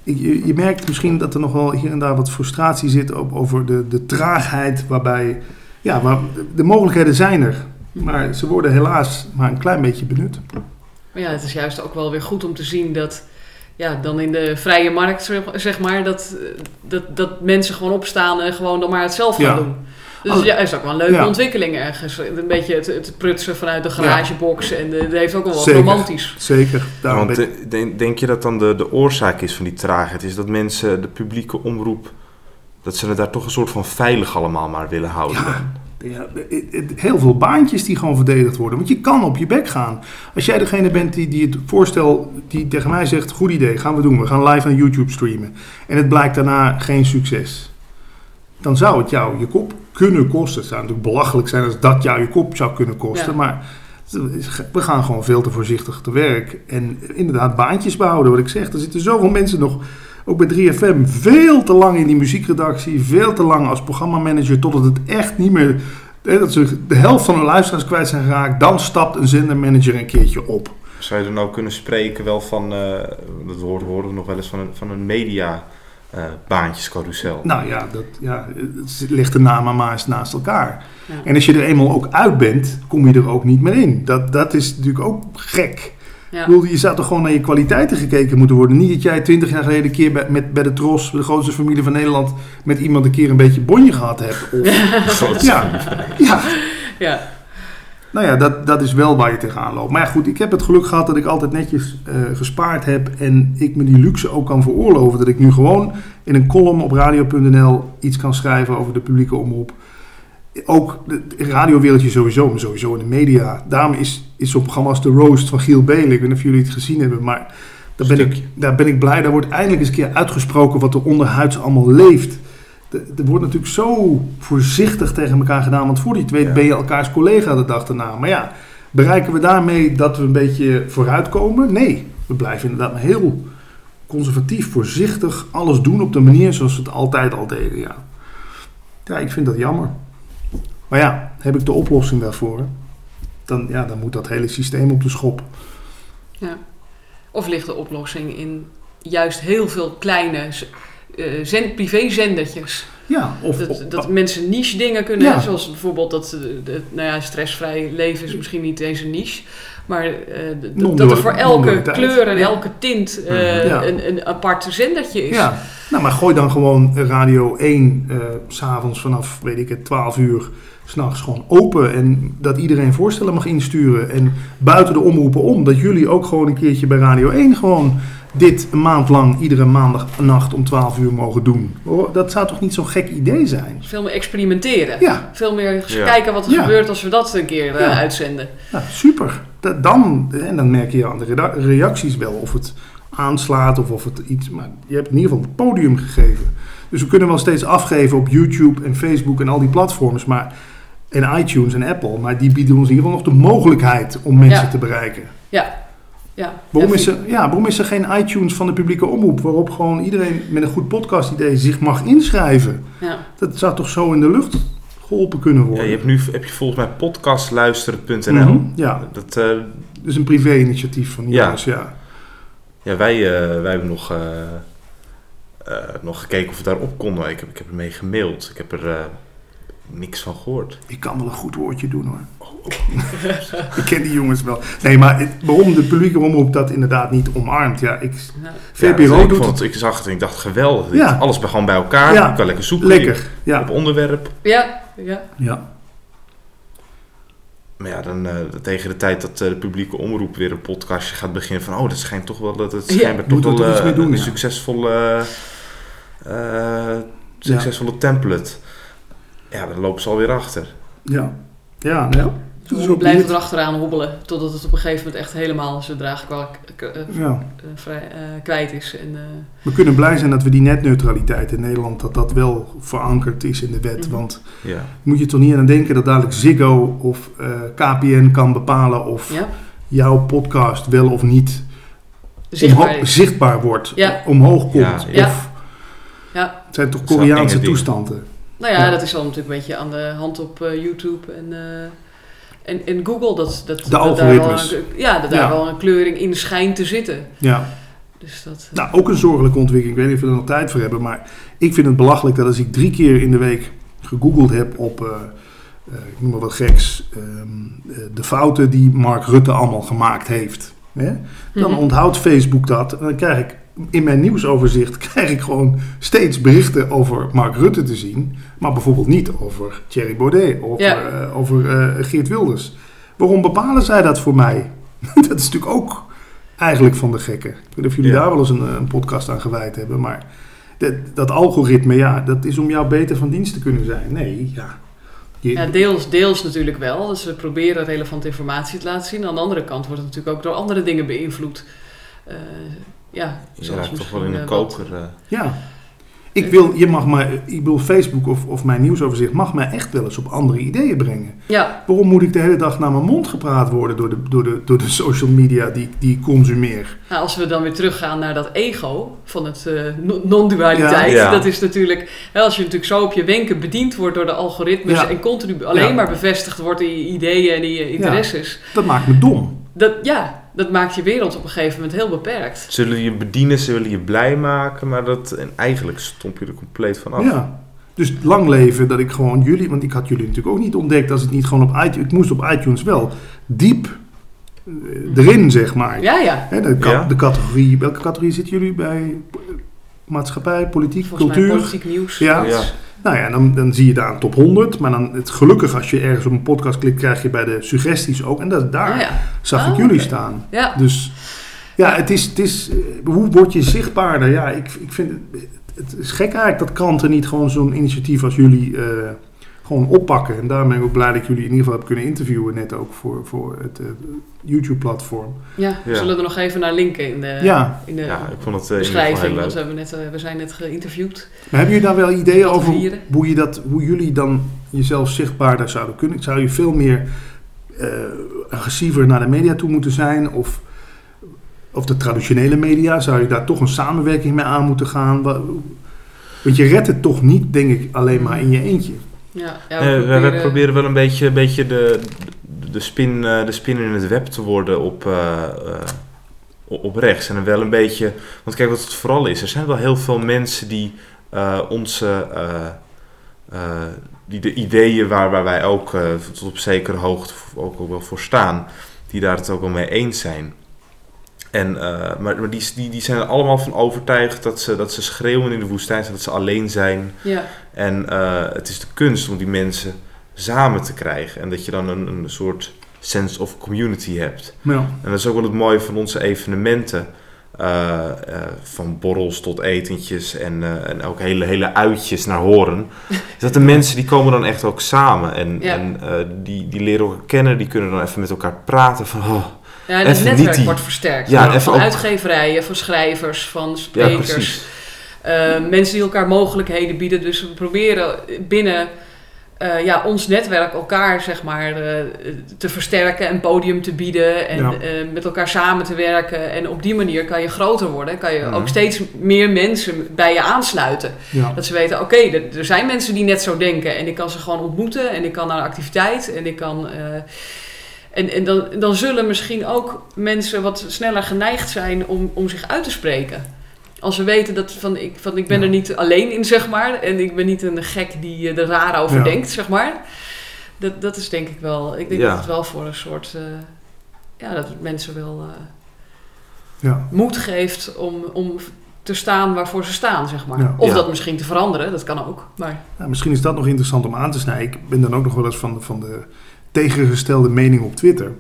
Je, je merkt misschien dat er nog wel hier en daar wat frustratie zit op, over de, de traagheid waarbij... Ja, waar, de mogelijkheden zijn er. Maar ze worden helaas maar een klein beetje benut. Maar ja, het is juist ook wel weer goed om te zien dat... Ja, dan in de vrije markt, zeg maar, dat, dat, dat mensen gewoon opstaan en gewoon dan maar het zelf gaan Ja. doen. Dus Als- ja, is ook wel een leuke Ja. ontwikkeling ergens. Een beetje het, het prutsen vanuit de garagebox. En de, dat heeft ook wel wat Zeker. romantisch. Zeker. Daarom Want ben- eh, denk, je dat dan de, de oorzaak is van die traagheid? Is dat mensen de publieke omroep, dat ze het daar toch een soort van veilig allemaal maar willen houden? Ja. Ja, heel veel baantjes die gewoon verdedigd worden. Want je kan op je bek gaan. Als jij degene bent die, die het voorstel, die tegen mij zegt: Goed idee, gaan we doen. We gaan live aan YouTube streamen. En het blijkt daarna geen succes. Dan zou het jou je kop kunnen kosten. Het zou natuurlijk belachelijk zijn als dat jou je kop zou kunnen kosten. Ja. Maar we gaan gewoon veel te voorzichtig te werk. En inderdaad, baantjes behouden. Wat ik zeg, er zitten zoveel mensen nog ook bij 3FM veel te lang in die muziekredactie, veel te lang als programmamanager, totdat het echt niet meer, hè, dat ze de helft van de luisteraars kwijt zijn geraakt. Dan stapt een zendermanager een keertje op. Zou je er nou kunnen spreken wel van, eh, dat horen we nog wel eens van een, van een media eh, baantjescarousel? Nou ja, dat, ja, het ligt de namen maar eens naast elkaar. Ja. En als je er eenmaal ook uit bent, kom je er ook niet meer in. Dat, dat is natuurlijk ook gek. Ja. Ik bedoel, je zou toch gewoon naar je kwaliteiten gekeken moeten worden. Niet dat jij twintig jaar geleden een keer bij, met, bij de Tros, de grootste familie van Nederland, met iemand een keer een beetje bonje gehad hebt. Of, [laughs] ja, ja, Ja. Nou ja, dat, dat is wel waar je tegenaan loopt. Maar ja, goed, ik heb het geluk gehad dat ik altijd netjes eh, gespaard heb. En ik me die luxe ook kan veroorloven. Dat ik nu gewoon in een column op radio.nl iets kan schrijven over de publieke omroep. Ook het radiowereldje sowieso, maar sowieso in de media. Daarom is, is zo'n programma als The Roast van Giel Belen. Ik weet niet of jullie het gezien hebben, maar daar ben, ik, daar ben ik blij. Daar wordt eindelijk eens een keer uitgesproken wat er onderhuids allemaal leeft. Er wordt natuurlijk zo voorzichtig tegen elkaar gedaan. Want voor die Ja. ben je elkaars collega de dag erna. Maar ja, bereiken we daarmee dat we een beetje vooruitkomen? Nee, we blijven inderdaad maar heel conservatief, voorzichtig alles doen op de manier zoals we het altijd al deden. Ja, ja ik vind dat jammer. Maar ja, heb ik de oplossing daarvoor? dan, ja, dan moet dat hele systeem op de schop. Ja. Of ligt de oplossing in juist heel veel kleine z- eh, zend, privézendertjes? Ja, of, Dat, of- dat mensen niche dingen kunnen, Ja. zoals bijvoorbeeld dat eh, de, nou ja, stressvrij leven is misschien niet eens een niche, maar eh, dat er voor elke kleur en Ja. elke tint eh, Mhm. Ja. een, een apart zendertje is. Ja, nou, maar gooi dan gewoon Radio 1 eh, s s'avonds vanaf, weet ik het, 12 uur s'nachts gewoon open. En dat iedereen voorstellen mag insturen. En buiten de omroepen om, dat jullie ook gewoon een keertje bij Radio 1 gewoon dit een maand lang, iedere maandagnacht om 12 uur mogen doen. Hoor, Dat zou toch niet zo'n gek idee zijn? Veel meer experimenteren. Ja, Veel meer Ja. kijken wat er Ja. gebeurt als we dat een keer eh, Ja. uitzenden. nou, super. Da- Dan, en dan merk je aan de reacties wel of het aanslaat of of het iets... Maar je hebt in ieder geval het podium gegeven. Dus we kunnen wel steeds afgeven op YouTube en Facebook en al die platforms, maar, en iTunes en Apple, maar die bieden ons in ieder geval nog de mogelijkheid om mensen Ja. te bereiken. Ja. Ja. Waarom Ja, is, er, ja, waarom is er geen iTunes van de publieke omroep waarop gewoon iedereen met een goed podcast idee zich mag inschrijven? Ja. Dat zou toch zo in de lucht geholpen kunnen Ja, worden? je hebt nu heb je volgens mij podcastluisteren.nl. Mhm, Ja, Dat, eh, dus een privé-initiatief van die Ja. jongens, ja. ja, wij, eh, wij hebben nog, eh, eh, nog gekeken of we daarop konden. Ik heb, ik heb ermee gemaild. Ik heb er eh, niks van gehoord. Ik kan wel een goed woordje doen hoor. [laughs] ik ken die jongens wel. Nee, maar het- waarom de publieke omroep dat inderdaad niet omarmt? Ja, ik. VPRO Ja, ik, doet vond het ik zag het en ik dacht geweldig. Ja. Alles gewoon bij elkaar. Ja. Je kan lekker zoeken lekker. Ja, op onderwerp. Ja. ja. ja. Maar ja, dan eh, tegen de tijd dat eh, de publieke omroep weer een podcastje gaat beginnen van... Oh, dat schijnt toch wel, dat het Ja. schijnbaar toch wel mee doen, een ja. succesvolle, eh, succesvolle template. Ja, dan lopen ze alweer achter. Ja, ja, nou ja. Is We blijven niet- erachteraan hobbelen totdat het op een gegeven moment echt helemaal zijn draagkwalk eh, eh, Ja. vrij, eh, kwijt is. En, eh, We kunnen blij zijn dat we die netneutraliteit in Nederland, dat dat wel verankerd is in de wet. Mhm. Want Ja. moet je toch niet aan denken dat dadelijk Ziggo of eh, KPN kan bepalen of ja, jouw podcast wel of niet zichtbaar wordt, Ja. omhoog komt. Ja, ja. Of, Ja. Het zijn toch Koreaanse toestanden. Nou ja, Ja. dat is al natuurlijk een beetje aan de hand op eh, YouTube en, eh, en, en Google. Dat, dat, De dat algoritmes. Daar wel een, ja, dat daar Ja. wel een kleuring in schijnt te zitten. Ja. Dus dat, Nou, ook een zorgelijke ontwikkeling. Ik weet niet of we er nog tijd voor hebben. Maar ik vind het belachelijk dat als ik drie keer in de week gegoogeld heb op, eh, ik noem maar wat geks, ehm, eh, de fouten die Mark Rutte allemaal gemaakt heeft. Hè? Dan Mhm. onthoudt Facebook dat. En dan krijg ik in mijn nieuwsoverzicht [laughs] krijg ik gewoon steeds berichten over Mark Rutte te zien. Maar bijvoorbeeld niet over Thierry Baudet of Ja. eh, over eh, Geert Wilders. Waarom bepalen zij dat voor mij? [laughs] dat is natuurlijk ook eigenlijk van de gekken. Ik weet niet of jullie Ja. daar wel eens een, een podcast aan gewijd hebben. Maar dat, dat algoritme, ja, dat is om jou beter van dienst te kunnen zijn. Nee, ja. Je- Ja, deels, deels natuurlijk wel. Dus we proberen relevante informatie te laten zien. Aan de andere kant wordt het natuurlijk ook door andere dingen beïnvloed. Eh, ja, Je raakt toch wel in een eh, wat- koker. eh. Ja. Ik wil, je mag maar, ik bedoel, Facebook of, of mijn nieuwsoverzicht mag mij echt wel eens op andere ideeën brengen. Ja, Waarom moet ik de hele dag naar mijn mond gepraat worden door de, door de, door de social media die, die ik consumeer? nou, als we dan weer teruggaan naar dat ego van het no- non-dualiteit. Ja. Ja. Dat is natuurlijk, hè, als je natuurlijk zo op je wenken bediend wordt door de algoritmes. Ja. En continu alleen maar bevestigd wordt in je ideeën en in je interesses. Dat maakt me dom. Dat, ja, dat maakt je wereld op een gegeven moment heel beperkt. Ze willen je bedienen, ze willen je blij maken, maar dat, en eigenlijk stomp je er compleet van af. Ja. Dus lang leven dat ik gewoon jullie, want ik had jullie natuurlijk ook niet ontdekt als het niet gewoon op iTunes, ik moest op iTunes wel diep eh, erin, zeg maar. Ja, ja. Hè, de, ka- Ja. de categorie, welke categorie zitten jullie bij? Maatschappij, politiek, Volgens cultuur? mij politiek nieuws. Ja. Ja. Nou ja, dan, dan zie je daar een top 100. Maar dan het gelukkig als je ergens op een podcast klikt, krijg je bij de suggesties ook. En dat, daar ja. zag ik jullie oké. staan. Ja. Dus ja, het is, het is, eh, hoe word je zichtbaarder? Ja, ik, ik vind het, het is gek eigenlijk dat kranten niet gewoon zo'n initiatief als jullie eh, gewoon oppakken. En daarom ben ik ook blij dat ik jullie in ieder geval heb kunnen interviewen, net ook voor, voor het eh, YouTube-platform. Ja, we Ja. zullen er nog even naar linken in de, Ja. in de Ja, ik vond het eh, geval beschrijving. Want we, hebben net, eh, we zijn net geïnterviewd. Maar hebben jullie daar wel ideeën over hoe, je dat, hoe jullie dan jezelf zichtbaarder zouden kunnen? Zou je veel meer eh, agressiever naar de media toe moeten zijn? Of, of de traditionele media? Zou je daar toch een samenwerking mee aan moeten gaan? Wa- Want je redt het toch niet, denk ik, alleen maar in je eentje. Ja, ja, Eh, we, we proberen wel een beetje, een beetje de, de, spin, eh, de spin in het web te worden op, eh, eh, op rechts. En wel een beetje... Want kijk, wat het vooral is. Er zijn wel heel veel mensen die eh, onze... eh, eh, die de ideeën waar, waar wij ook eh, tot op zekere hoogte ook, ook wel voor staan... die daar het ook wel mee eens zijn. En, eh, maar maar die, die, die zijn er allemaal van overtuigd dat ze, dat ze schreeuwen in de woestijn, dat ze alleen zijn. Ja. En eh, het is de kunst om die mensen samen te krijgen. En dat je dan een, een soort sense of community hebt. Ja. En dat is ook wel het mooie van onze evenementen. eh, van borrels tot etentjes en, en ook hele, hele uitjes naar horen. [laughs] Is dat de mensen die komen dan echt ook samen. En, Ja. en die, die leren elkaar kennen. Die kunnen dan even met elkaar praten. Van, oh, Ja, en het Even netwerk die- wordt versterkt. Ja, van ook- uitgeverijen, van schrijvers, van ja, sprekers. precies. Eh, mensen die elkaar mogelijkheden bieden. Dus we proberen binnen eh, ja, ons netwerk elkaar zeg maar, eh, te versterken en podium te bieden. En Ja. eh, met elkaar samen te werken. En op die manier kan je groter worden. Kan je Mhm. ook steeds meer mensen bij je aansluiten. Ja. Dat ze weten, oké, er, er zijn mensen die net zo denken. En ik kan ze gewoon ontmoeten. En ik kan naar een activiteit. En ik kan... en, en dan, dan zullen misschien ook mensen wat sneller geneigd zijn om, om zich uit te spreken. Als we weten dat van ik, van ik ben Ja. er niet alleen in, zeg maar. En ik ben niet een gek die eh, er raar over Ja. denkt, zeg maar. Dat, dat is denk ik wel. Ik denk Ja. dat het wel voor een soort. eh, ja, dat het mensen wel eh, Ja. moed geeft om, om te staan waarvoor ze staan, zeg maar. Ja. Of Ja. dat misschien te veranderen, dat kan ook. Maar Ja, misschien is dat nog interessant om aan te snijden. Ik ben dan ook nog wel eens van, van de tegengestelde mening op Twitter.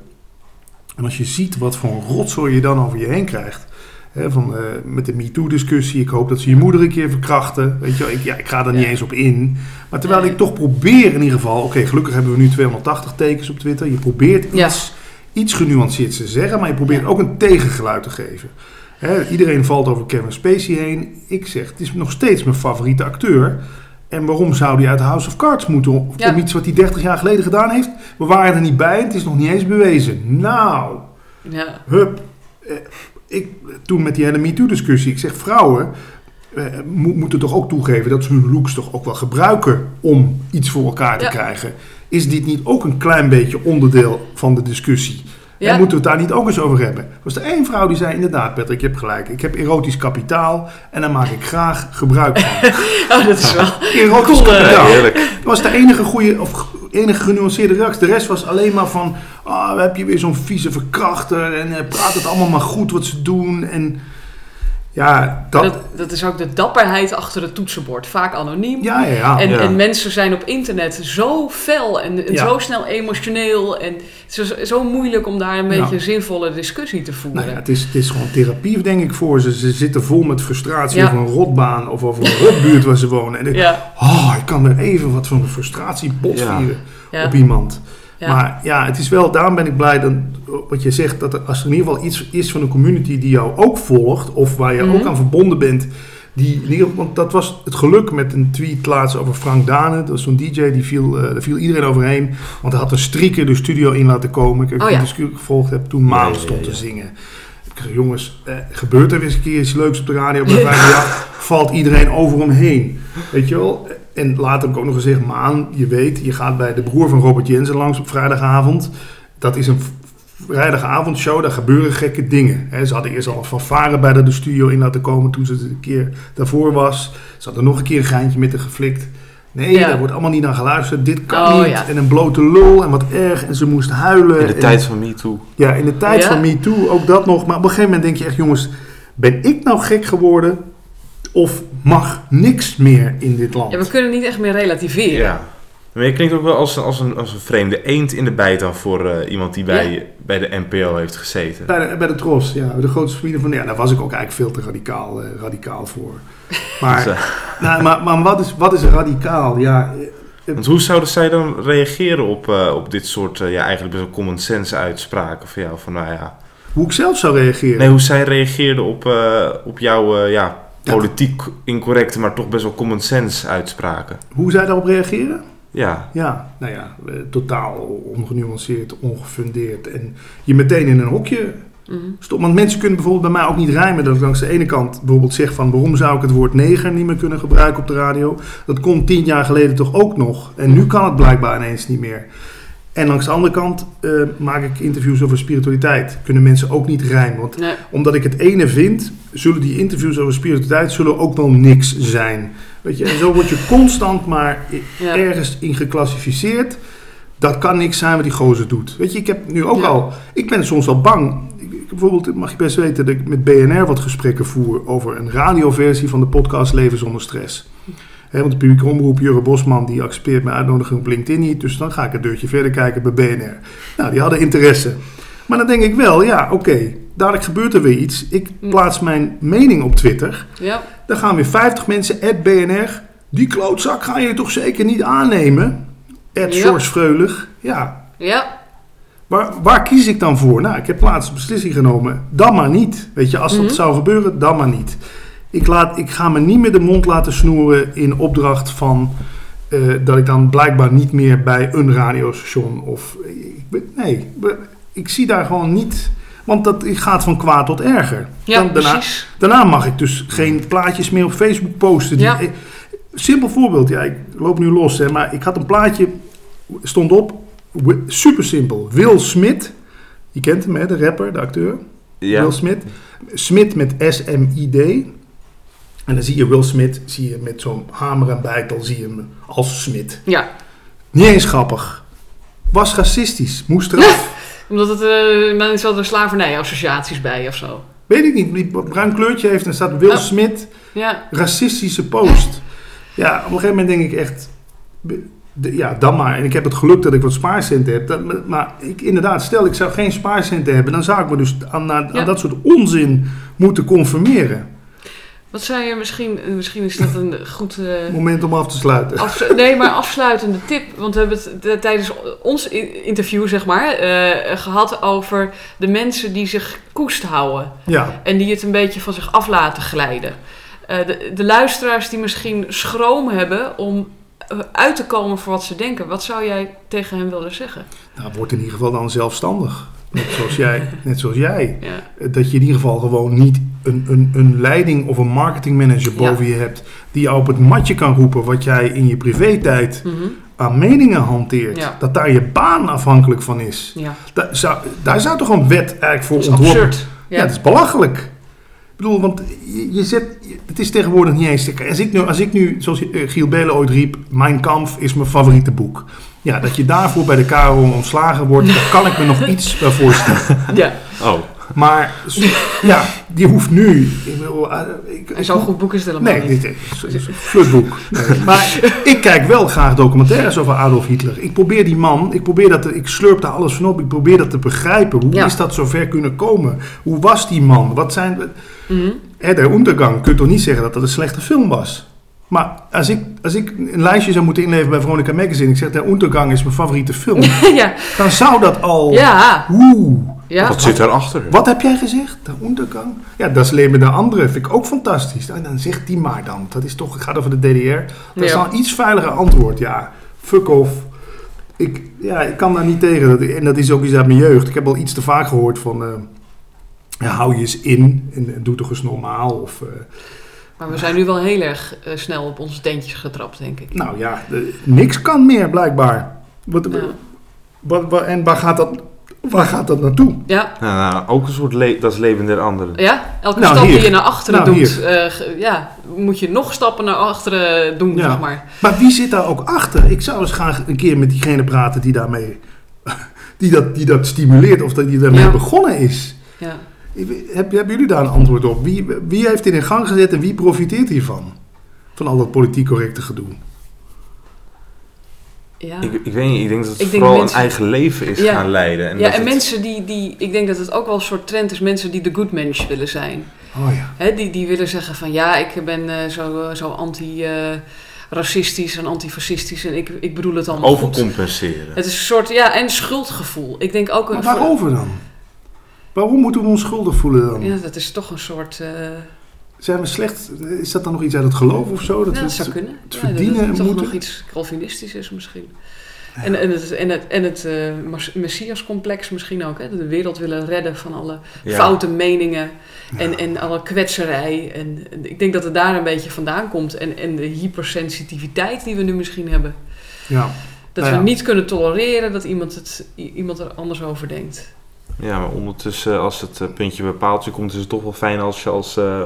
En als je ziet wat voor een rotzooi je dan over je heen krijgt. Hè, van, eh, met de MeToo-discussie. Ik hoop dat ze je moeder een keer verkrachten. Weet je, wel. ik, ja, ik ga er niet Ja. eens op in. Maar terwijl ik toch probeer in ieder geval... Oké, gelukkig hebben we nu 280 tekens op Twitter. Je probeert Ja. iets, iets genuanceerds te zeggen. Maar je probeert ook een tegengeluid te geven. Hè, iedereen valt over Kevin Spacey heen. Ik zeg, het is nog steeds mijn favoriete acteur. En waarom zou hij uit House of Cards moeten? Om Ja. om iets wat hij 30 jaar geleden gedaan heeft? We waren er niet bij. Het is nog niet eens bewezen. Nou, ja, hup. Eh, ik, toen met die hele MeToo-discussie. Ik zeg, vrouwen eh, mo- moeten toch ook toegeven dat ze hun looks toch ook wel gebruiken om iets voor elkaar te Ja. krijgen. Is dit niet ook een klein beetje onderdeel van de discussie? Ja. En moeten we het daar niet ook eens over hebben? Er was er één vrouw die zei, inderdaad Patrick, je hebt gelijk. Ik heb erotisch kapitaal en daar maak ik graag gebruik van. [laughs] oh, dat is wel. [laughs] Erotisch Cool, eh, kapitaal. heerlijk. Dat was de enige goede of enige genuanceerde reactie. De rest was alleen maar van, ah, heb je weer zo'n vieze verkrachter en eh, praat het allemaal maar goed wat ze doen. En ja, dat, Dat, dat is ook de dapperheid achter het toetsenbord. Vaak anoniem. ja, ja, ja. En, Ja. en mensen zijn op internet zo fel en, en Ja. zo snel emotioneel. En het is zo, zo moeilijk om daar een Ja. beetje een zinvolle discussie te voeren. Nou ja, het, is, het is gewoon therapie, denk ik, voor ze. Ze zitten vol met frustratie Ja. over een rotbaan of over een rotbuurt waar ze wonen. En ik, ja, oh, ik kan er even wat van frustratie botvieren ja, op iemand. Ja. Maar ja, het is wel, daarom ben ik blij dat wat je zegt, dat er, als er in ieder geval iets is van een community die jou ook volgt, of waar je Mhm. ook aan verbonden bent, die, in ieder geval- want dat was het geluk met een tweet laatst over Frank Dane, dat was zo'n DJ, die viel, eh, daar viel iedereen overheen, want hij had een strieker de studio in laten komen. Ik heb Oh die ja. discussie gevolgd, heb toen Maan Ja, ja, stond ja. te zingen. Ik zeg, jongens, eh, gebeurt er weer eens een keer iets leuks op de radio bij [laughs] 538, valt iedereen over hem heen. Weet je wel? En later heb ik ook nog gezegd, Maan, je weet, je gaat bij de broer van Robert Jensen langs op vrijdagavond. Dat is een vrijdagavondshow, daar gebeuren gekke dingen. Hè, ze hadden eerst al een fanfare bij de, de studio in laten komen toen ze het een keer daarvoor was. Ze hadden nog een keer een geintje met de geflikt. Nee, Ja. daar wordt allemaal niet naar geluisterd. Dit kan Oh, niet. ja. En een blote lul en wat erg. En ze moest huilen. In de En- tijd van MeToo. ja, in de tijd Ja. van MeToo ook dat nog. Maar op een gegeven moment denk je echt, jongens, ben ik nou gek geworden? Of mag niks meer in dit land? Ja, we kunnen niet echt meer relativeren. Ja. Maar je klinkt ook wel als, een- als, een, als een vreemde eend in de bijt dan voor eh, iemand die bij, bij de NPO heeft gezeten. Bij de, bij de Tros, ja, de grootste familie van... Ja, daar was ik ook eigenlijk veel te radicaal, eh, radicaal voor. [laughs] Maar, nou, maar, maar wat, is, wat is radicaal? Ja, eh, want hoe zouden zij dan reageren op, eh, op dit soort, ja, eigenlijk best wel common sense uitspraken van jou? Van, nou ja, hoe ik zelf zou reageren. nee, hoe zij reageerden op, eh, op jouw, eh, Ja. Politiek incorrecte, maar toch best wel common sense uitspraken. Hoe zij daarop reageren? Ja, Ja, nou ja, eh, totaal ongenuanceerd, ongefundeerd. En je meteen in een hokje Mhm. Stop, want mensen kunnen bijvoorbeeld bij mij ook niet rijmen. Dat ik langs de ene kant bijvoorbeeld zeg van... waarom zou ik het woord neger niet meer kunnen gebruiken op de radio? Dat kon tien jaar geleden toch ook nog. En nu kan het blijkbaar ineens niet meer. En langs de andere kant eh, maak ik interviews over spiritualiteit. Kunnen mensen ook niet rijmen. Want Nee. omdat ik het ene vind, zullen die interviews over spiritualiteit zullen ook wel niks zijn. Weet je, en zo word je constant maar Ja. ergens in geclassificeerd. Dat kan niks zijn wat die gozer doet. Weet je, ik heb nu ook Ja. al, ik ben soms wel bang. Ik- bijvoorbeeld, mag je best weten dat ik met BNR wat gesprekken voer over een radioversie van de podcast Leven zonder stress. Hè, want de publieke omroep Jurre Bosman die accepteert mijn uitnodiging op LinkedIn niet. Dus dan ga ik een deurtje verder kijken bij BNR. Nou, die hadden interesse. Maar dan denk ik wel, ja, oké, dadelijk gebeurt er weer iets. Ik Mm. plaats mijn mening op Twitter. Ja. Dan gaan weer 50 mensen, at BNR. Die klootzak ga je toch zeker niet aannemen? At Ja. Ja, Ja. waar, waar kies ik dan voor? Nou, ik heb laatst een beslissing genomen. Dan maar niet. Weet je, als dat Mhm. zou gebeuren, dan maar niet. Ik, laat, ik ga me niet meer de mond laten snoeren in opdracht van... eh, dat ik dan blijkbaar niet meer bij een radiostation of... Ik, ben- nee, ik zie daar gewoon niet... Want dat gaat van kwaad tot erger. Ja, Dan daarna, precies. daarna mag ik dus geen plaatjes meer op Facebook posten. Die, Ja. eh, Simpel voorbeeld, ja, ik loop nu los, hè, maar ik had een plaatje, stond op, super simpel. Will Smith, je kent hem, hè, de rapper, de acteur. Ja. Will Smith. Smith met S-M-I-D. En dan zie je Will Smith, zie je met zo'n hamer en bijtel, zie je hem als Smith. Ja. Niet eens grappig. Was racistisch, moest eraf. [laughs] Omdat het, eh dan zat er slavernij-associaties bij of zo. Weet ik niet, die bruin kleurtje heeft en staat Will Oh. Smith, Ja. racistische post. Ja, op een gegeven moment denk ik echt, de- ja, dan maar. En ik heb het geluk dat ik wat spaarcenten heb. Dat, maar ik, inderdaad, stel ik zou geen spaarcenten hebben, dan zou ik me dus aan, aan, Ja. aan dat soort onzin moeten conformeren. Wat zou je misschien, misschien is dat een goed... eh, Moment om af te sluiten. Nee, maar afsluitende tip. Want we hebben het eh, tijdens ons interview, zeg maar, eh, gehad over de mensen die zich koest houden. Ja, En die het een beetje van zich af laten glijden. De, de luisteraars die misschien schroom hebben om uit te komen voor wat ze denken. Wat zou jij tegen hen willen zeggen? nou, word in ieder geval dan zelfstandig. Net zoals jij. Net zoals jij. Ja. Dat je in ieder geval gewoon niet een, een, een leiding of een marketingmanager boven je hebt. Die jou op het matje kan roepen wat jij in je privé-tijd Mhm. aan meningen hanteert. Ja. Dat daar je baan afhankelijk van is. Daar zou, daar zou toch een wet eigenlijk voor dat ontworpen. Ja, het is belachelijk. Ik bedoel, want je, je zet, het is tegenwoordig niet eens... Als ik nu, als ik nu zoals eh, Giel Belen ooit riep... Mijn Kampf is mijn favoriete boek. Ja, dat je daarvoor bij de KRO ontslagen wordt... [laughs] daar kan ik me nog iets bij voorstellen. ja. Oh, Maar ja, die hoeft nu... Ik bedoel, eh, zo'n goed boek is het helemaal Nee, niet. is een flutboek. Nee, Maar ik kijk wel graag documentaires over Adolf Hitler. Ik probeer die man, ik probeer dat, te- ik slurp daar alles van op. Ik probeer dat te begrijpen. Hoe Ja. is dat zover kunnen komen? Hoe was die man? Wat zijn... Mhm. Hè, de Untergang, kun je toch niet zeggen dat dat een slechte film was? Maar als ik, als ik een lijstje zou moeten inleveren bij Veronica Magazine... ik zeg, de Untergang is mijn favoriete film... [laughs] ja. dan zou dat al... Ja. Oeh, Ja. wat zit daarachter? wat heb jij gezegd? De Untergang? Ja, dat is Leven de Andere. Vind ik ook fantastisch. Nou, dan zegt die maar dan. Dat is toch, het gaat over de DDR. Dat is dan een iets veiliger antwoord. Ja, fuck off. Ik, ja, ik kan daar niet tegen. Dat- En dat is ook iets uit mijn jeugd. Ik heb al iets te vaak gehoord van... eh, ja, hou je eens in en, en doe toch eens normaal. Of, eh, Maar we zijn nu wel heel erg eh, snel op onze tentjes getrapt, denk ik. nou ja, de- niks kan meer blijkbaar. Wat, Ja. wat, wat- en waar gaat, dat, waar gaat dat naartoe? Ja, Nou, nou, ook een soort le dat is leven der anderen. ja? elke Nou, stap hier. die je naar achteren Nou, doet, eh, ja, moet je nog stappen naar achteren doen, Ja. zeg maar. Maar wie zit daar ook achter? Ik zou eens graag een keer met diegene praten die daarmee... [laughs] Die dat, die dat stimuleert of dat die daarmee Ja. begonnen is. Ja. Heb, hebben jullie daar een antwoord op? Wie, wie heeft dit in gang gezet en wie profiteert hiervan? Van al dat politiek correcte gedoe. Ja. Ik, ik weet niet, ik denk dat het Ik vooral mensen- een eigen leven is Ja. gaan leiden. En ja, dat en het- mensen die, die, ik denk dat het ook wel een soort trend is, mensen die de good mensch willen zijn. Oh ja. Hè, die, die willen zeggen van ja, ik ben eh, zo, zo anti-racistisch en antifascistisch en ik, ik bedoel het allemaal goed. overcompenseren. Het is een soort, ja, en schuldgevoel. Ik denk ook... Maar een- waarover dan? Waarom moeten we ons schuldig voelen dan? Ja, dat is toch een soort... eh, Zijn we slecht? Is dat dan nog iets uit het geloof of zo? Dat ja, we dat zou het- kunnen. het Ja, verdienen dat het toch moeten? nog iets Calvinistisch is misschien. En, en het, en het, en het eh, Messias-complex misschien ook. Hè? De wereld willen redden van alle Ja. foute meningen en, en alle kwetserij. En, en ik denk dat het daar een beetje vandaan komt. En, en de hypersensitiviteit die we nu misschien hebben. Ja. Dat Nou ja. we niet kunnen tolereren dat iemand, het, iemand er anders over denkt. Ja, maar ondertussen, als het eh, puntje bij paaltje komt, is het toch wel fijn als je als eh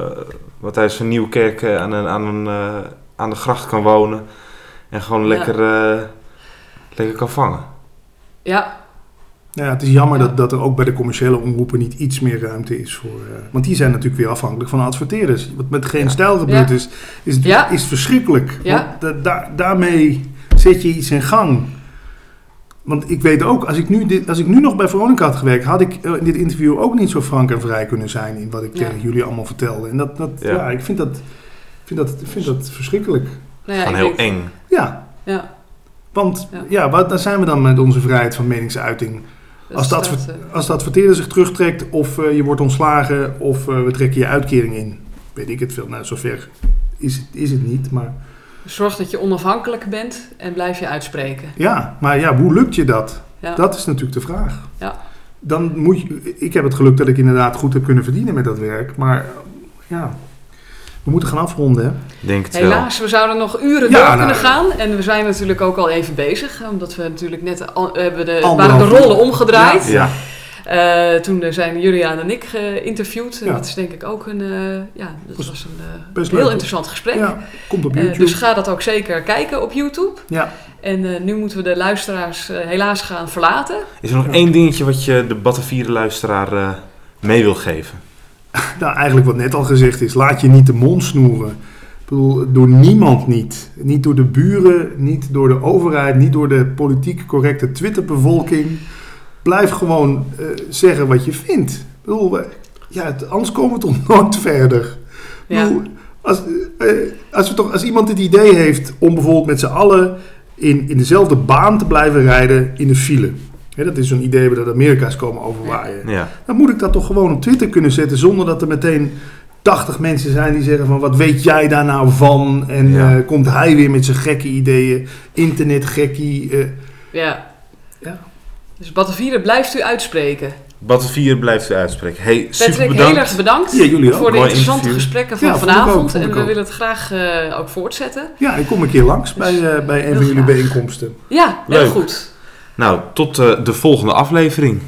Matthijs van Nieuwkerk eh, aan, een, aan, een, eh, aan de gracht kan wonen. En gewoon Ja. lekker, eh, lekker kan vangen. Ja, Ja, het is jammer Ja. dat, dat er ook bij de commerciële omroepen niet iets meer ruimte is voor. eh, want die zijn natuurlijk weer afhankelijk van adverteerders. Wat met geen Ja. stijl gebeurd Ja. is, is, Ja. is verschrikkelijk. Ja. Want da- da- daarmee zet je iets in gang. Want ik weet ook, als ik nu, dit, als ik nu nog bij Veronica had gewerkt, had ik eh, in dit interview ook niet zo frank en vrij kunnen zijn in wat ik Ja. tegen jullie allemaal vertelde. En dat, dat ja. Ja. ik vind dat, vind dat, vind dat verschrikkelijk. nou ja, ik heel eng. Ja, Ja, want Ja. ja. wat, daar zijn we dan met onze vrijheid van meningsuiting. dat Als de, adver- als de adverteerder zich terugtrekt of eh, je wordt ontslagen of eh, we trekken je uitkering in, weet ik het veel. Nou, zover is is het niet. Maar Zorg dat je onafhankelijk bent en blijf je uitspreken. ja, maar ja, hoe lukt je dat? Ja. Dat is natuurlijk de vraag. Ja. Dan moet je, ik heb het geluk dat ik inderdaad goed heb kunnen verdienen met dat werk. Maar ja, we moeten gaan afronden. Hè? Ik Denk het wel. Helaas, we zouden nog uren Ja, door nou, kunnen gaan. En we zijn natuurlijk ook al even bezig. Omdat we natuurlijk net al, hebben de, waren de rollen omgedraaid. Ja, Eh, toen zijn Juliaan en ik geïnterviewd. En Ja. dat is denk ik ook een, eh, ja, dat Was was een eh, best heel leuk. interessant gesprek. Ja, komt op YouTube. dus ga dat ook zeker kijken op YouTube. Ja. En eh, nu moeten we de luisteraars helaas gaan verlaten. is er nog één dingetje wat je de Batavieren luisteraar eh, mee wil geven? [laughs] Nou, eigenlijk wat net al gezegd is, laat je niet de mond snoeren. Ik bedoel, door niemand niet. Niet door de buren, niet door de overheid, niet door de politiek correcte Twitterbevolking. Blijf gewoon eh, zeggen wat je vindt. Ik bedoel, ja, het- anders komen we toch [laughs] nooit verder. Ik Ja. bedoel, als, eh, als, we toch, als iemand het idee heeft om bijvoorbeeld met z'n allen in, in dezelfde baan te blijven rijden in de file. Hè, dat is zo'n idee dat de Amerika's komen overwaaien Ja, dan moet ik dat toch gewoon op Twitter kunnen zetten zonder dat er meteen 80 mensen zijn die zeggen van wat weet jij daar nou van? En Ja. eh, komt hij weer met zijn gekke ideeën, internetgekkie. eh. Ja. Ja. Dus Batavieren blijft u uitspreken. Batavieren blijft u uitspreken. Hey, super Patrick, heel bedankt. erg bedankt Ja, jullie ook. voor de Mooi interessante interview. gesprekken van Ja, vanavond. vond en we ook. willen het graag eh, ook voortzetten. Ja, ik kom een keer langs bij, eh, bij een heel van jullie graag. bijeenkomsten. Ja, heel Leuk. goed. Nou, tot eh, de volgende aflevering.